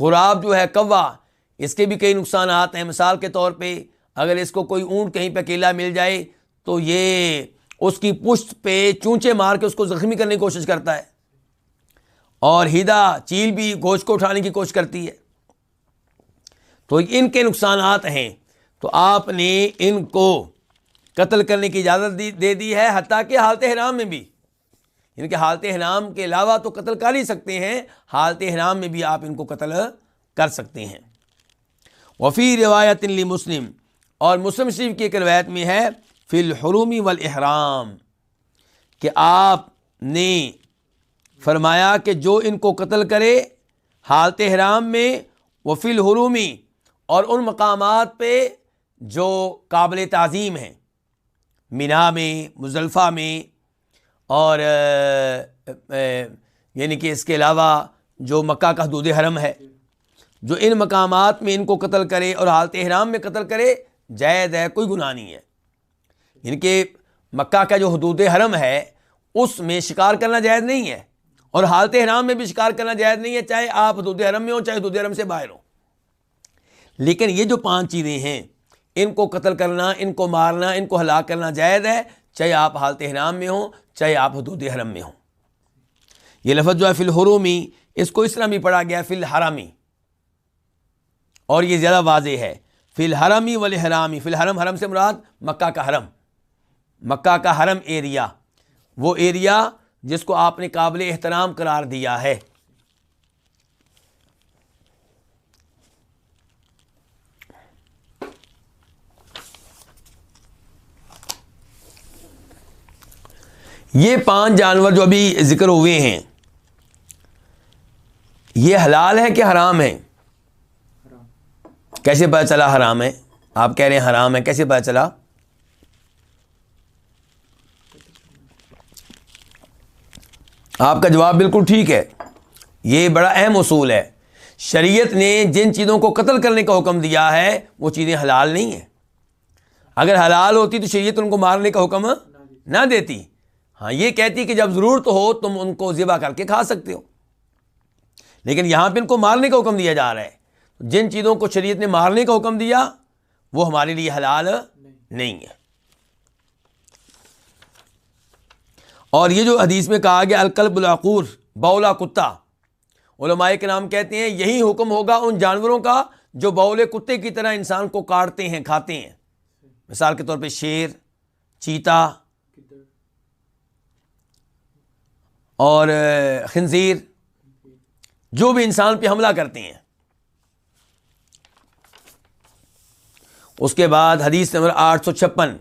غراب جو ہے کوا، اس کے بھی کئی نقصانات ہیں۔ مثال کے طور پہ اگر اس کو کوئی اونٹ کہیں پہ اکیلا مل جائے تو یہ اس کی پشت پہ چونچے مار کے اس کو زخمی کرنے کی کوشش کرتا ہے۔ اور ہیدا چیل بھی گوشت کو اٹھانے کی کوشش کرتی ہے۔ تو ان کے نقصانات ہیں۔ تو آپ نے ان کو قتل کرنے کی اجازت دے دی ہے، حتیٰ کہ حالت حرام میں بھی۔ یعنی ان کے حالت حرام کے علاوہ تو قتل کر ہی سکتے ہیں، حالت حرام میں بھی آپ ان کو قتل کر سکتے ہیں۔ وفی روایت لی مسلم اور مسلم شریف کی ایک روایت میں ہے، فی الحرومی والاحرام، کہ آپ نے فرمایا کہ جو ان کو قتل کرے حالت حرام میں، وفی الحرومی اور ان مقامات پہ جو قابل تعظیم ہیں، مینا میں، مزلفہ میں اور یعنی کہ اس کے علاوہ جو مکہ کا حدود حرم ہے، جو ان مقامات میں ان کو قتل کرے اور حالت حرام میں قتل کرے، جائز ہے، کوئی گناہ نہیں ہے۔ یعنی کہ مکہ کا جو حدود حرم ہے، اس میں شکار کرنا جائز نہیں ہے۔ اور حالت حرام میں بھی شکار کرنا جائز نہیں ہے، چاہے آپ حدود حرم میں ہوں، چاہے حدود حرم سے باہر ہوں۔ لیکن یہ جو پانچ چیزیں ہیں، ان کو قتل کرنا، ان کو مارنا، ان کو ہلاک کرنا جائز ہے۔ چاہے آپ حالت حرام میں ہوں، چاہے آپ حدود حرم میں ہوں۔ یہ لفظ جو ہے فی الحرومی، اس کو اس طرح بھی پڑھا گیا، فی الحرامی۔ اور یہ زیادہ واضح ہے، فی الحرم ہی حرامی فی الحرم، حرم سے مراد مکہ کا حرم۔ مکہ کا حرم ایریا وہ ایریا جس کو آپ نے قابل احترام قرار دیا ہے۔ یہ پانچ جانور جو ابھی ذکر ہوئے ہیں، یہ حلال ہے کہ حرام ہے؟ کیسے پتا چلا حرام ہے؟ آپ کہہ رہے ہیں حرام ہے، کیسے پتا چلا؟ آپ کا جواب بالکل ٹھیک ہے۔ یہ بڑا اہم اصول ہے۔ شریعت نے جن چیزوں کو قتل کرنے کا حکم دیا ہے، وہ چیزیں حلال نہیں ہیں۔ اگر حلال ہوتی تو شریعت ان کو مارنے کا حکم نہ دیتی۔ ہاں یہ کہتی کہ جب ضرورت ہو تم ان کو ذبح کر کے کھا سکتے ہو۔ لیکن یہاں پہ ان کو مارنے کا حکم دیا جا رہا ہے۔ جن چیزوں کو شریعت نے مارنے کا حکم دیا، وہ ہمارے لیے حلال نہیں ہے۔ اور یہ جو حدیث میں کہا گیا، القلب العقور بولا کتا، علماء کے نام کہتے ہیں، یہی حکم ہوگا ان جانوروں کا جو بول کتے کی طرح انسان کو کاٹتے ہیں، کھاتے ہیں۔ مثال کے طور پہ شیر، چیتا اور خنزیر، جو بھی انسان پہ حملہ کرتے ہیں۔ اس کے بعد حدیث نمبر آٹھ سو چھپن،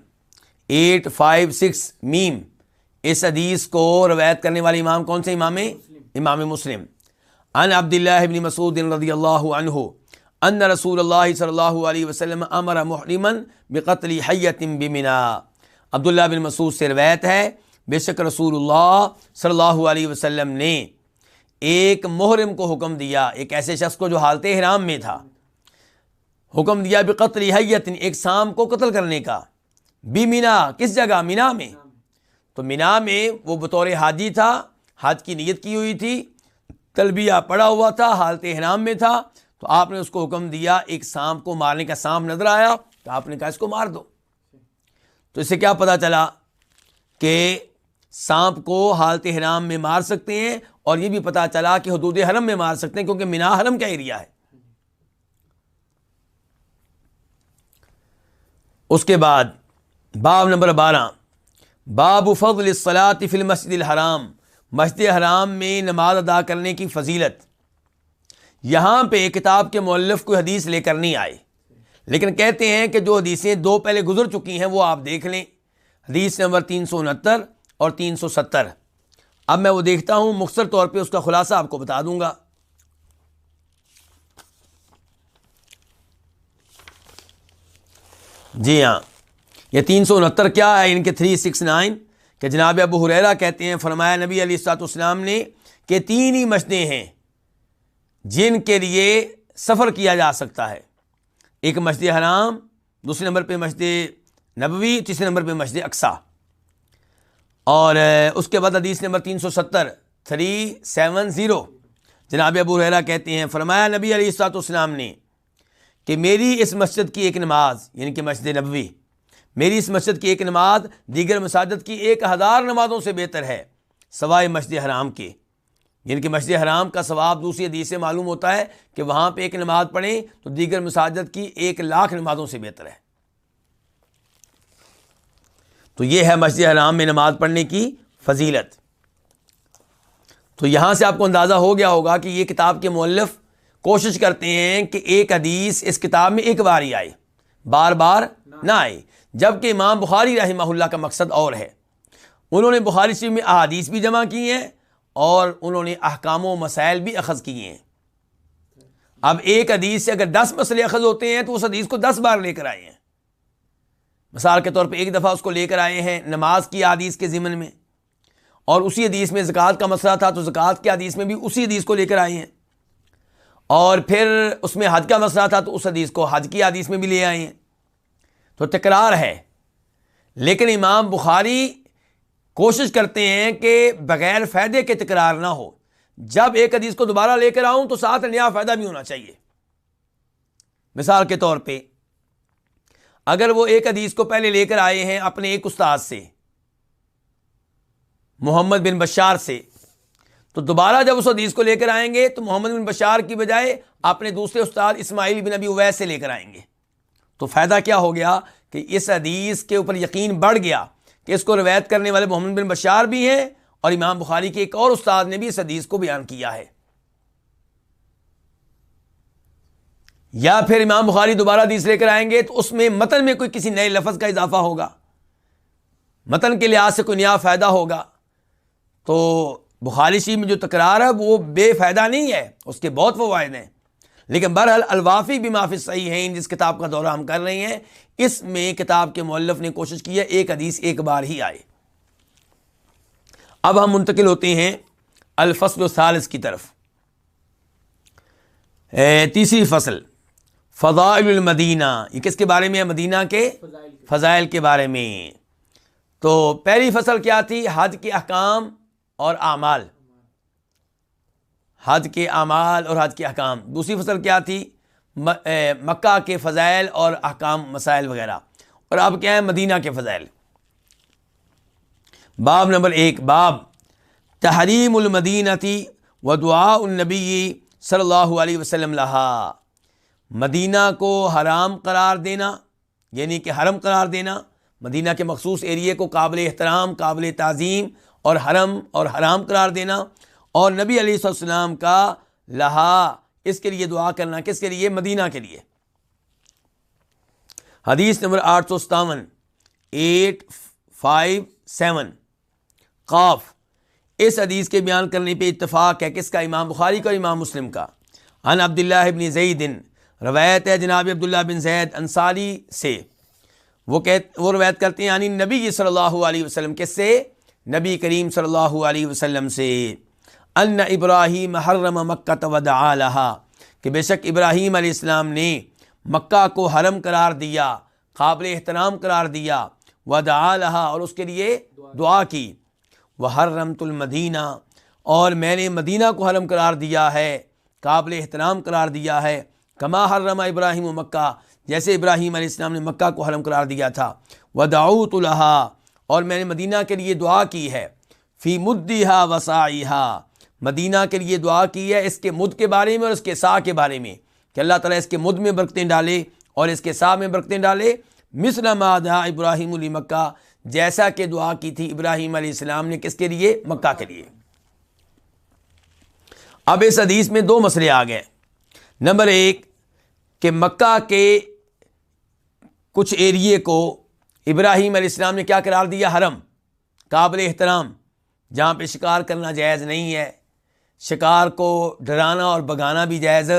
ایٹ فائیو سکس میم۔ اس حدیث کو روایت کرنے والے امام کون سے؟ امام امام مسلم۔ ان عبد اللہ ابن مسعود رضی اللہ عنہ، ان رسول اللہ صلی اللہ علیہ وسلم امر محرمن بقتل حیت بمنا عبداللہ بن مسعود سے روایت ہے بے شک رسول اللہ صلی اللہ علیہ وسلم نے ایک محرم کو حکم دیا، ایک ایسے شخص کو جو حالت حرام میں تھا۔ حکم دیا بھی قتل حیت، ایک سام کو قتل کرنے کا۔ بھی مینا، کس جگہ؟ مینا میں۔ تو مینا میں وہ بطور حاجی تھا حج کی نیت کی ہوئی تھی، تلبیہ پڑا ہوا تھا حالت حرام میں تھا۔ تو آپ نے اس کو حکم دیا، ایک سام کو مارنے کا سام نظر آیا، تو آپ نے کہا اس کو مار دو۔ تو اس سے کیا پتا چلا کہ سانپ کو حالت حرام میں مار سکتے ہیں اور یہ بھی پتا چلا کہ حدود حرم میں مار سکتے ہیں کیونکہ مینا حرم کا ایریا ہے۔ اس کے بعد باب نمبر بارہ۔ باب فضل الصلاۃ فی المسجد الحرام۔ مسجد حرام میں نماز ادا کرنے کی فضیلت۔ یہاں پہ کتاب کے مولف کو حدیث لے کر نہیں آئے۔ لیکن کہتے ہیں کہ جو حدیثیں دو پہلے گزر چکی ہیں وہ آپ دیکھ لیں۔ حدیث نمبر تین سو انہتر۔ اور تین سو ستر۔ اب میں وہ دیکھتا ہوں، مختصر طور پہ اس کا خلاصہ آپ کو بتا دوں گا۔ جی ہاں یہ تین سو انہتر کیا ہے؟ ان کے تھری سکس نائن۔ کہ جناب ابو حریرا کہتے ہیں، فرمایا نبی علی سات اسلام نے کہ تین ہی مسجدیں ہیں جن کے لیے سفر کیا جا سکتا ہے۔ ایک مسجد حرام، دوسرے نمبر پہ مسجد نبوی، تیسرے نمبر پہ مسجد اقسا اور اس کے بعد حدیث نمبر تین سو ستر، تھری سیون زیرو۔ جناب ابو ریرا کہتے ہیں، فرمایا، نبی علی السلاط اسلام نے کہ میری اس مسجد کی ایک نماز یعنی کہ مسجد نبوی، میری اس مسجد کی ایک نماز دیگر مساجد کی ایک ہزار نمازوں سے بہتر ہے، سوائے مسجد حرام کے۔ یعنی کہ مسجد حرام کا ثواب دوسری حدیث سے معلوم ہوتا ہے کہ وہاں پہ ایک نماز پڑھیں تو دیگر مساجد کی ایک لاکھ نمازوں سے بہتر ہے۔ تو یہ ہے مسجد حرام میں نماز پڑھنے کی فضیلت۔ تو یہاں سے آپ کو اندازہ ہو گیا ہوگا کہ یہ کتاب کے مولف کوشش کرتے ہیں کہ ایک حدیث اس کتاب میں ایک بار ہی آئے، بار بار نہ آئے۔ جبکہ امام بخاری رحمہ اللہ کا مقصد اور ہے۔ انہوں نے بخاری شریف میں احادیث بھی جمع کی ہیں اور انہوں نے احکام و مسائل بھی اخذ کیے ہیں۔ اب ایک حدیث سے اگر دس مسئلے اخذ ہوتے ہیں تو اس حدیث کو دس بار لے کر آئے ہیں۔ مثال کے طور پہ ایک دفعہ اس کو لے کر آئے ہیں نماز کی حدیث کے ضمن میں، اور اسی حدیث میں زکوٰۃ کا مسئلہ تھا تو زکوٰۃ کی حدیث میں بھی اسی حدیث کو لے کر آئے ہیں۔ اور پھر اس میں حج کا مسئلہ تھا تو اس حدیث کو حج کی حدیث میں بھی لے آئے ہیں۔ تو تکرار ہے۔ لیکن امام بخاری کوشش کرتے ہیں کہ بغیر فائدے کے تکرار نہ ہو۔ جب ایک حدیث کو دوبارہ لے کر آؤں تو ساتھ نیا فائدہ بھی ہونا چاہیے۔ مثال کے طور پہ اگر وہ ایک حدیث کو پہلے لے کر آئے ہیں اپنے ایک استاد سے، محمد بن بشار سے، تو دوبارہ جب اس حدیث کو لے کر آئیں گے تو محمد بن بشار کی بجائے اپنے دوسرے استاد اسماعیل بن ابی اویس سے لے کر آئیں گے۔ تو فائدہ کیا ہو گیا کہ اس حدیث کے اوپر یقین بڑھ گیا کہ اس کو روایت کرنے والے محمد بن بشار بھی ہیں اور امام بخاری کے ایک اور استاد نے بھی اس حدیث کو بیان کیا ہے۔ یا پھر امام بخاری دوبارہ حدیث لے کر آئیں گے تو اس میں متن میں کوئی کسی نئے لفظ کا اضافہ ہوگا۔ متن کے لحاظ سے کوئی نیا فائدہ ہوگا۔ تو بخاری شریف میں جو تکرار ہے وہ بے فائدہ نہیں ہے، اس کے بہت فوائد ہیں۔ لیکن بہرحال الوافی بھی معافی صحیح ہیں جس کتاب کا دورہ ہم کر رہے ہیں، اس میں کتاب کے مولف نے کوشش کی ہے ایک حدیث ایک بار ہی آئے۔ اب ہم منتقل ہوتے ہیں الفصل الثالث کی طرف۔ تیسری فصل۔ فضائل المدینہ، یہ کس کے بارے میں ہے؟ مدینہ کے فضائل کے بارے میں۔ تو پہلی فصل کیا تھی؟ حج کے احکام اور اعمال۔ حج کے اعمال اور حج کے احکام۔ دوسری فصل کیا تھی؟ مکہ کے فضائل اور احکام، مسائل وغیرہ۔ اور اب کیا ہے؟ مدینہ کے فضائل۔ باب نمبر ایک، باب تحریم المدینہ تھی و دعا النبی صلی اللہ علیہ وسلم لہا۔ مدینہ کو حرام قرار دینا یعنی کہ حرم قرار دینا، مدینہ کے مخصوص ایریے کو قابل احترام، قابل تعظیم اور حرم اور حرام قرار دینا۔ اور نبی علیہ السلام کا لہا، اس کے لیے دعا کرنا، کس کے لیے؟ مدینہ کے لیے۔ حدیث نمبر آٹھ سو ستاون، ایٹ فائیو سیون۔ قاف، اس حدیث کے بیان کرنے پہ اتفاق ہے کس کا؟ امام بخاری کا امام مسلم کا۔ ان عبداللہ ابن زیدن روایت ہے جناب عبداللہ بن زید انصاری سے۔ وہ کہ وہ روایت کرتے ہیں یعنی نبی جی صلی اللہ علیہ وسلم، کس سے؟ نبی کریم صلی اللہ علیہ وسلم سے۔ ان ابراہیم حرم مکہ تو کہ بے شک ابراہیم علیہ السلام نے مکہ کو حرم قرار دیا، قابل احترام قرار دیا ودا لہا اور اس کے لیے دعا کی۔ وہ حرمت المدینہ، اور میں نے مدینہ کو حرم قرار دیا ہے، قابل احترام قرار دیا ہے۔ کما حرم ابراہیم و مکہ، جیسے ابراہیم علیہ السلام نے مکہ کو حرم قرار دیا تھا۔ وداؤت الحا اور میں نے مدینہ کے لیے دعا کی ہے۔ فی مدیحا وسائیحا مدینہ کے لیے دعا کی ہے اس کے مد کے بارے میں اور اس کے سا کے بارے میں۔ کہ اللہ تعالیٰ اس کے مد میں برکتیں ڈالے اور اس کے سا میں برکتیں ڈالے۔ مصر مادہ ابراہیم علی مکہ جیسا کہ دعا کی تھی ابراہیم علیہ السلام نے کس کے لیے؟ مکہ کے لیے۔ اب اس حدیث میں دو مسئلے آ گئے۔ نمبر ایک کہ مکہ کے کچھ ایریے کو ابراہیم علیہ السلام نے کیا قرار دیا؟ حرم، قابل احترام، جہاں پہ شکار کرنا جائز نہیں ہے۔ شکار کو ڈرانا اور بگانا بھی جائز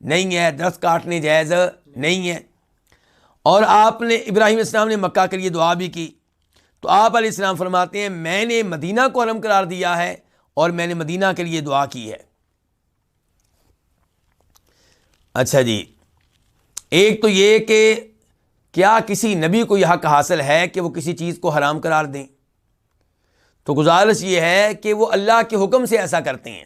نہیں ہے، درخت کاٹنے جائز نہیں ہے۔ اور آپ نے ابراہیم السلام نے مکہ کے لیے دعا بھی کی۔ تو آپ علیہ السلام فرماتے ہیں، میں نے مدینہ کو حرم قرار دیا ہے اور میں نے مدینہ کے لیے دعا کی ہے۔ اچھا جی۔ ایک تو یہ کہ کیا کسی نبی کو یہ حق حاصل ہے کہ وہ کسی چیز کو حرام قرار دیں؟ تو گزارش یہ ہے کہ وہ اللہ کے حکم سے ایسا کرتے ہیں۔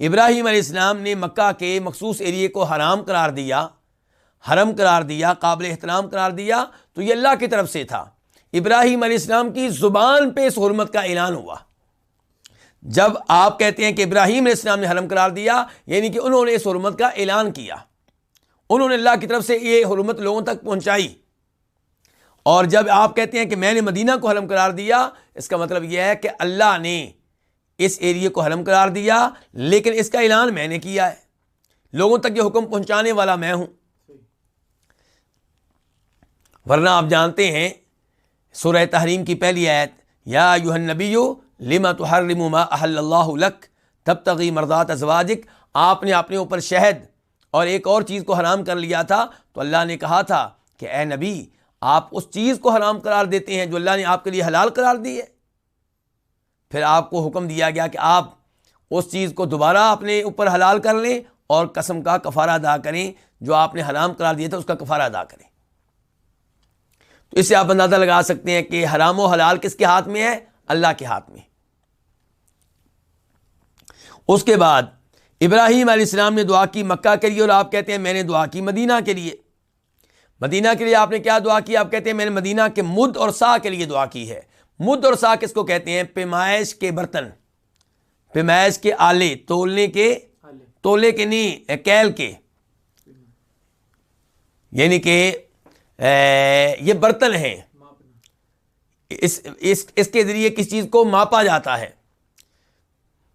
ابراہیم علیہ السلام نے مکہ کے مخصوص ایریے کو حرام قرار دیا، حرم قرار دیا، قابل احترام قرار دیا، تو یہ اللہ کی طرف سے تھا۔ ابراہیم علیہ السلام کی زبان پہ اس حرمت کا اعلان ہوا۔ جب آپ کہتے ہیں کہ ابراہیم علیہ السلام نے حرم قرار دیا یعنی کہ انہوں نے اس حرمت کا اعلان کیا۔ انہوں نے اللہ کی طرف سے یہ حرمت لوگوں تک پہنچائی۔ اور جب آپ کہتے ہیں کہ میں نے مدینہ کو حرم قرار دیا، اس کا مطلب یہ ہے کہ اللہ نے اس ایریے کو حرم قرار دیا، لیکن اس کا اعلان میں نے کیا ہے۔ لوگوں تک یہ حکم پہنچانے والا میں ہوں۔ ورنہ آپ جانتے ہیں، سورہ تحریم کی پہلی آیت، یا یوہن نبی لما تو ما احل اللہ لک تب تغی مردات ازواجک، آپ نے اپنے اوپر شہد اور ایک اور چیز کو حرام کر لیا تھا تو اللہ نے کہا تھا کہ اے نبی، آپ اس چیز کو حرام قرار دیتے ہیں جو اللہ نے آپ کے لیے حلال قرار دی ہے۔ پھر آپ کو حکم دیا گیا کہ آپ اس چیز کو دوبارہ اپنے اوپر حلال کر لیں اور قسم کا کفارہ ادا کریں جو آپ نے حرام قرار دیا تھا، اس کا کفارہ ادا کریں۔ تو اس سے آپ اندازہ لگا سکتے ہیں کہ حرام و حلال کس کے ہاتھ میں ہے؟ اللہ کے ہاتھ میں۔ اس کے بعد ابراہیم علیہ السلام نے دعا کی، مکہ کے لیے، اور آپ کہتے ہیں میں نے دعا کی مدینہ کے لیے۔ مدینہ کے لیے آپ نے کیا دعا کی؟ آپ کہتے ہیں میں نے مدینہ کے مد اور سا کے لیے دعا کی ہے۔ مد اور سا کس کو کہتے ہیں؟ پیمائش کے برتن، پیمائش کے آلے، تولنے کے، تولے کے نہیں کیل کے۔ یعنی کہ یہ برتن ہیں۔ اس اس اس کے ذریعے کس چیز کو ماپا جاتا ہے؟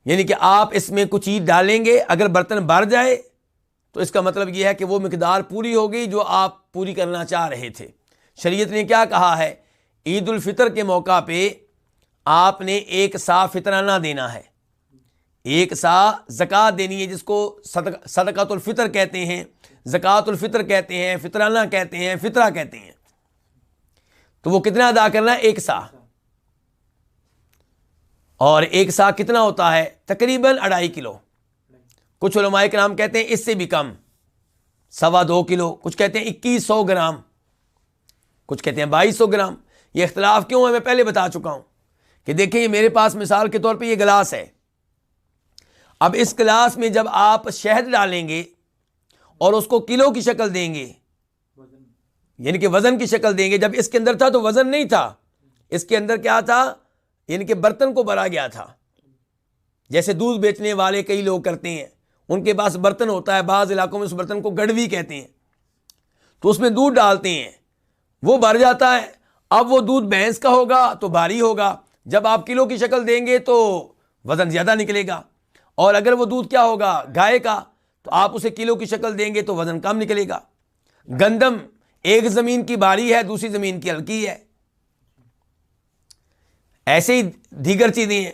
یعنی کہ آپ اس میں کچھ چیز ڈالیں گے، اگر برتن بھر جائے، تو اس کا مطلب یہ ہے کہ وہ مقدار پوری ہو گئی جو آپ پوری کرنا چاہ رہے تھے۔ شریعت نے کیا کہا ہے؟ عید الفطر کے موقع پہ آپ نے ایک سا فطرانہ دینا ہے۔ ایک سا زکوٰۃ دینی ہے، جس کو صدقات الفطر کہتے ہیں، زکوٰۃ الفطر کہتے ہیں، فطرانہ کہتے ہیں، فطرہ کہتے ہیں۔ تو وہ کتنا ادا کرنا ہے؟ ایک سا۔ اور ایک سا کتنا ہوتا ہے؟ تقریباً اڑائی کلو۔ کچھ علماء کے نام کہتے ہیں اس سے بھی کم۔ سوا دو کلو۔ کچھ کہتے ہیں اکیس سو گرام۔ کچھ کہتے ہیں بائیس سو گرام۔ یہ اختلاف کیوں ہے؟ میں پہلے بتا چکا ہوں کہ دیکھیں، یہ میرے پاس مثال کے طور پہ یہ گلاس ہے۔ اب اس گلاس میں جب آپ شہد ڈالیں گے اور اس کو کلو کی شکل دیں گے یعنی کہ وزن کی شکل دیں گے، جب اس کے اندر تھا تو وزن نہیں تھا۔ اس کے اندر کیا تھا؟ یعنی کہ برتن کو بھرا گیا تھا۔ جیسے دودھ بیچنے والے کئی لوگ کرتے ہیں، ان کے پاس برتن ہوتا ہے، بعض علاقوں میں اس برتن کو گڑوی کہتے ہیں۔ تو اس میں دودھ ڈالتے ہیں، وہ بھر جاتا ہے۔ اب وہ دودھ بھینس کا ہوگا تو بھاری ہوگا۔ جب آپ کلو کی شکل دیں گے تو وزن زیادہ نکلے گا۔ اور اگر وہ دودھ کیا ہوگا، گائے کا، تو آپ اسے کلو کی شکل دیں گے تو وزن کم نکلے گا۔ گندم ایک زمین کی باری ہے، دوسری زمین کی ہلکی ہے۔ ایسے ہی دیگر چیزیں ہیں۔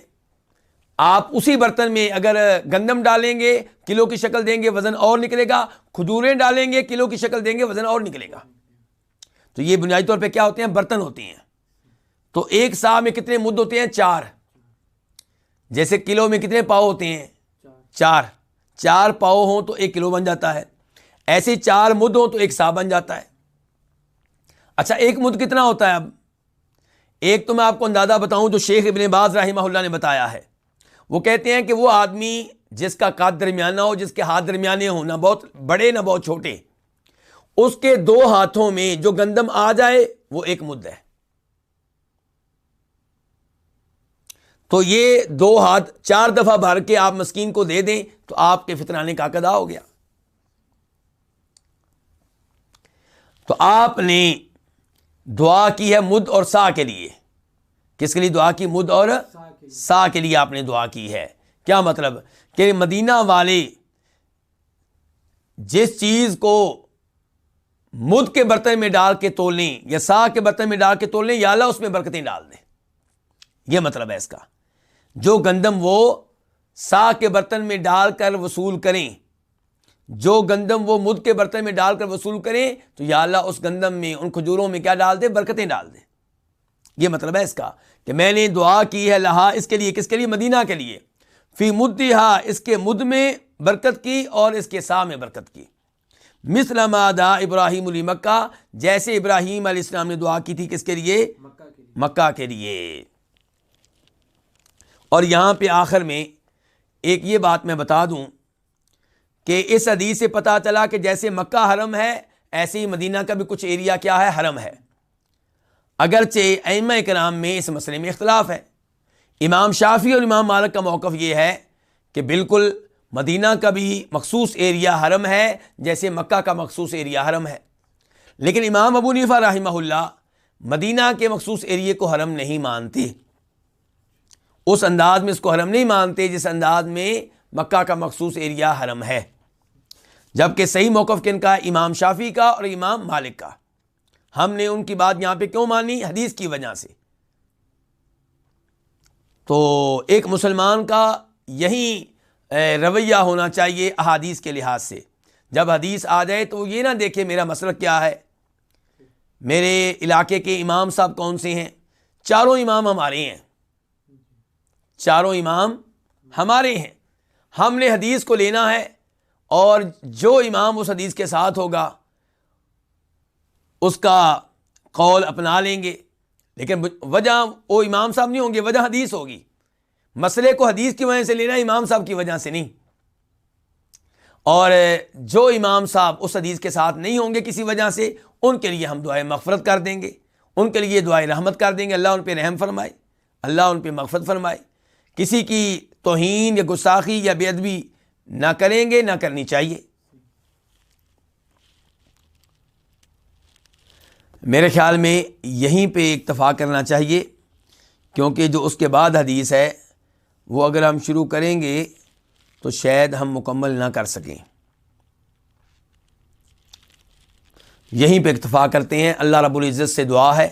آپ اسی برتن میں اگر گندم ڈالیں گے، کلو کی شکل دیں گے، وزن اور نکلے گا۔ کھجوریں ڈالیں گے، کلو کی شکل دیں گے، وزن اور نکلے گا۔ تو یہ بنیادی طور پہ کیا ہوتے ہیں؟ برتن ہوتے ہیں۔ تو ایک سا میں کتنے مد ہوتے ہیں؟ چار۔ جیسے کلو میں کتنے پاؤ ہوتے ہیں؟ چار۔ چار پاؤ ہوں تو ایک کلو بن جاتا ہے۔ ایسے چار مد ہوں تو ایک سا بن جاتا ہے۔ اچھا ایک مد کتنا ہوتا ہے اب؟ ایک تو میں آپ کو اندازہ بتاؤں جو شیخ ابن باز رحمہ اللہ نے بتایا ہے۔ وہ کہتے ہیں کہ وہ آدمی جس کا قد درمیانہ ہو، جس کے ہاتھ درمیانے ہوں، نہ بہت بڑے نہ بہت چھوٹے، اس کے دو ہاتھوں میں جو گندم آ جائے، وہ ایک مد ہے۔ تو یہ دو ہاتھ چار دفعہ بھر کے آپ مسکین کو دے دیں تو آپ کے فطرانے کا قدا ہو گیا۔ تو آپ نے دعا کی ہے مد اور سا کے لیے۔ کس کے لیے دعا کی؟ مد اور سا کے لیے آپ نے دعا کی ہے۔ کیا مطلب؟ کہ مدینہ والے جس چیز کو مد کے برتن میں ڈال کے تول لیں یا سا کے برتن میں ڈال کے تول لیں یا اللہ اس میں برکتیں ڈال دیں۔ یہ مطلب ہے اس کا۔ جو گندم وہ سا کے برتن میں ڈال کر وصول کریں جو گندم وہ مد کے برتن میں ڈال کر وصول کریں تو یا اللہ اس گندم میں ان کھجوروں میں کیا ڈال دے برکتیں ڈال دے یہ مطلب ہے اس کا کہ میں نے دعا کی ہے لہا اس کے لیے کس کے لیے؟ مدینہ کے لیے۔ فی مدہ اس کے مد میں برکت کی اور اس کے سا میں برکت کی۔ مسلم دا ابراہیم علی مکہ جیسے ابراہیم علیہ السلام نے دعا کی تھی کس کے لیے۔ مکہ کے لیے۔ اور یہاں پہ آخر میں ایک یہ بات میں بتا دوں کہ اس حدیث سے پتہ چلا کہ جیسے مکہ حرم ہے، ایسے ہی مدینہ کا بھی کچھ ایریا کیا ہے، حرم ہے۔ اگرچہ ائمہ کرام میں اس مسئلے میں اختلاف ہے۔ امام شافی اور امام مالک کا موقف یہ ہے کہ بالکل مدینہ کا بھی مخصوص ایریا حرم ہے، جیسے مکہ کا مخصوص ایریا حرم ہے۔ لیکن امام ابو نیفا رحمہ اللہ مدینہ کے مخصوص ایریے کو حرم نہیں مانتے۔ اس انداز میں اس کو حرم نہیں مانتے جس انداز میں مکہ کا مخصوص ایریا حرم ہے۔ جبکہ صحیح موقف کن کا؟ امام شافی کا اور امام مالک کا۔ ہم نے ان کی بات یہاں پہ کیوں مانی؟ حدیث کی وجہ سے۔ تو ایک مسلمان کا یہی رویہ ہونا چاہیے احادیث کے لحاظ سے۔ جب حدیث آ جائے تو یہ نہ دیکھے میرا مسئلہ کیا ہے۔ میرے علاقے کے امام صاحب کون سے ہیں؟ چاروں امام ہمارے ہیں۔ چاروں امام ہمارے ہیں۔ ہم نے حدیث کو لینا ہے۔ اور جو امام اس حدیث کے ساتھ ہوگا، اس کا قول اپنا لیں گے۔ لیکن وجہ وہ امام صاحب نہیں ہوں گے، وجہ حدیث ہوگی۔ مسئلے کو حدیث کی وجہ سے لینا، امام صاحب کی وجہ سے نہیں۔ اور جو امام صاحب اس حدیث کے ساتھ نہیں ہوں گے کسی وجہ سے، ان کے لیے ہم دعائیں مغفرت کر دیں گے۔ ان کے لیے دعائیں رحمت کر دیں گے۔ اللہ ان پہ رحم فرمائے۔ اللہ ان پہ مغفرت فرمائے۔ کسی کی توہین یا گستاخی یا بے ادبی نہ کریں گے، نہ کرنی چاہیے۔ میرے خیال میں یہیں پہ اکتفا کرنا چاہیے، کیونکہ جو اس کے بعد حدیث ہے، وہ اگر ہم شروع کریں گے تو شاید ہم مکمل نہ کر سکیں۔ یہیں پہ اکتفا کرتے ہیں۔ اللہ رب العزت سے دعا ہے۔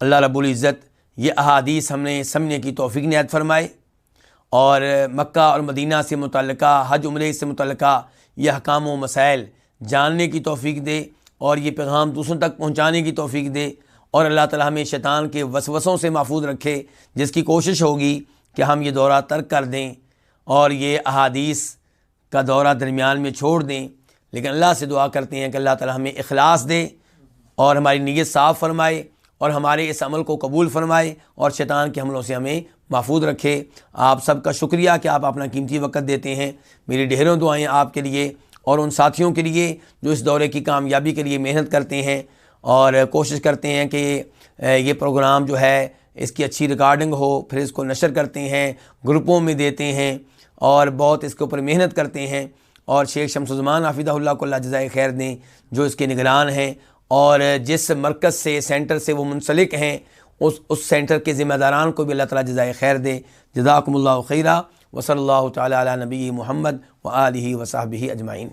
اللہ رب العزت یہ احادیث ہم نے سمجھنے کی توفیق نہایت فرمائے۔ اور مکہ اور مدینہ سے متعلقہ، حج عمرے سے متعلقہ یہ حکام و مسائل جاننے کی توفیق دے اور یہ پیغام دوسروں تک پہنچانے کی توفیق دے اور اللہ تعالیٰ ہمیں شیطان کے وسوسوں سے محفوظ رکھے، جس کی کوشش ہوگی کہ ہم یہ دورہ ترک کر دیں اور یہ احادیث کا دورہ درمیان میں چھوڑ دیں۔ لیکن اللہ سے دعا کرتے ہیں کہ اللہ تعالیٰ ہمیں اخلاص دے اور ہماری نیت صاف فرمائے۔ اور ہمارے اس عمل کو قبول فرمائے اور شیطان کے حملوں سے ہمیں محفوظ رکھے۔ آپ سب کا شکریہ کہ آپ اپنا قیمتی وقت دیتے ہیں۔ میری ڈھیروں دعائیں آپ کے لیے اور ان ساتھیوں کے لیے جو اس دورے کی کامیابی کے لیے محنت کرتے ہیں اور کوشش کرتے ہیں کہ یہ پروگرام جو ہے، اس کی اچھی ریکارڈنگ ہو، پھر اس کو نشر کرتے ہیں، گروپوں میں دیتے ہیں اور بہت اس کے اوپر محنت کرتے ہیں۔ اور شیخ شمس الزمان حافظہ اللہ کو اللہ جزائے خیر دیں، جو اس کے نگران ہیں اور جس مرکز سے، سینٹر سے وہ منسلک ہیں، اس اس سینٹر کے ذمہ داران کو بھی اللہ تعالیٰ جزائے خیر دے۔ جزاکم اللہ خیرہ وصلی اللہ تعالیٰ علیہ نبی محمد و علیہ وصحبہ اجمعین۔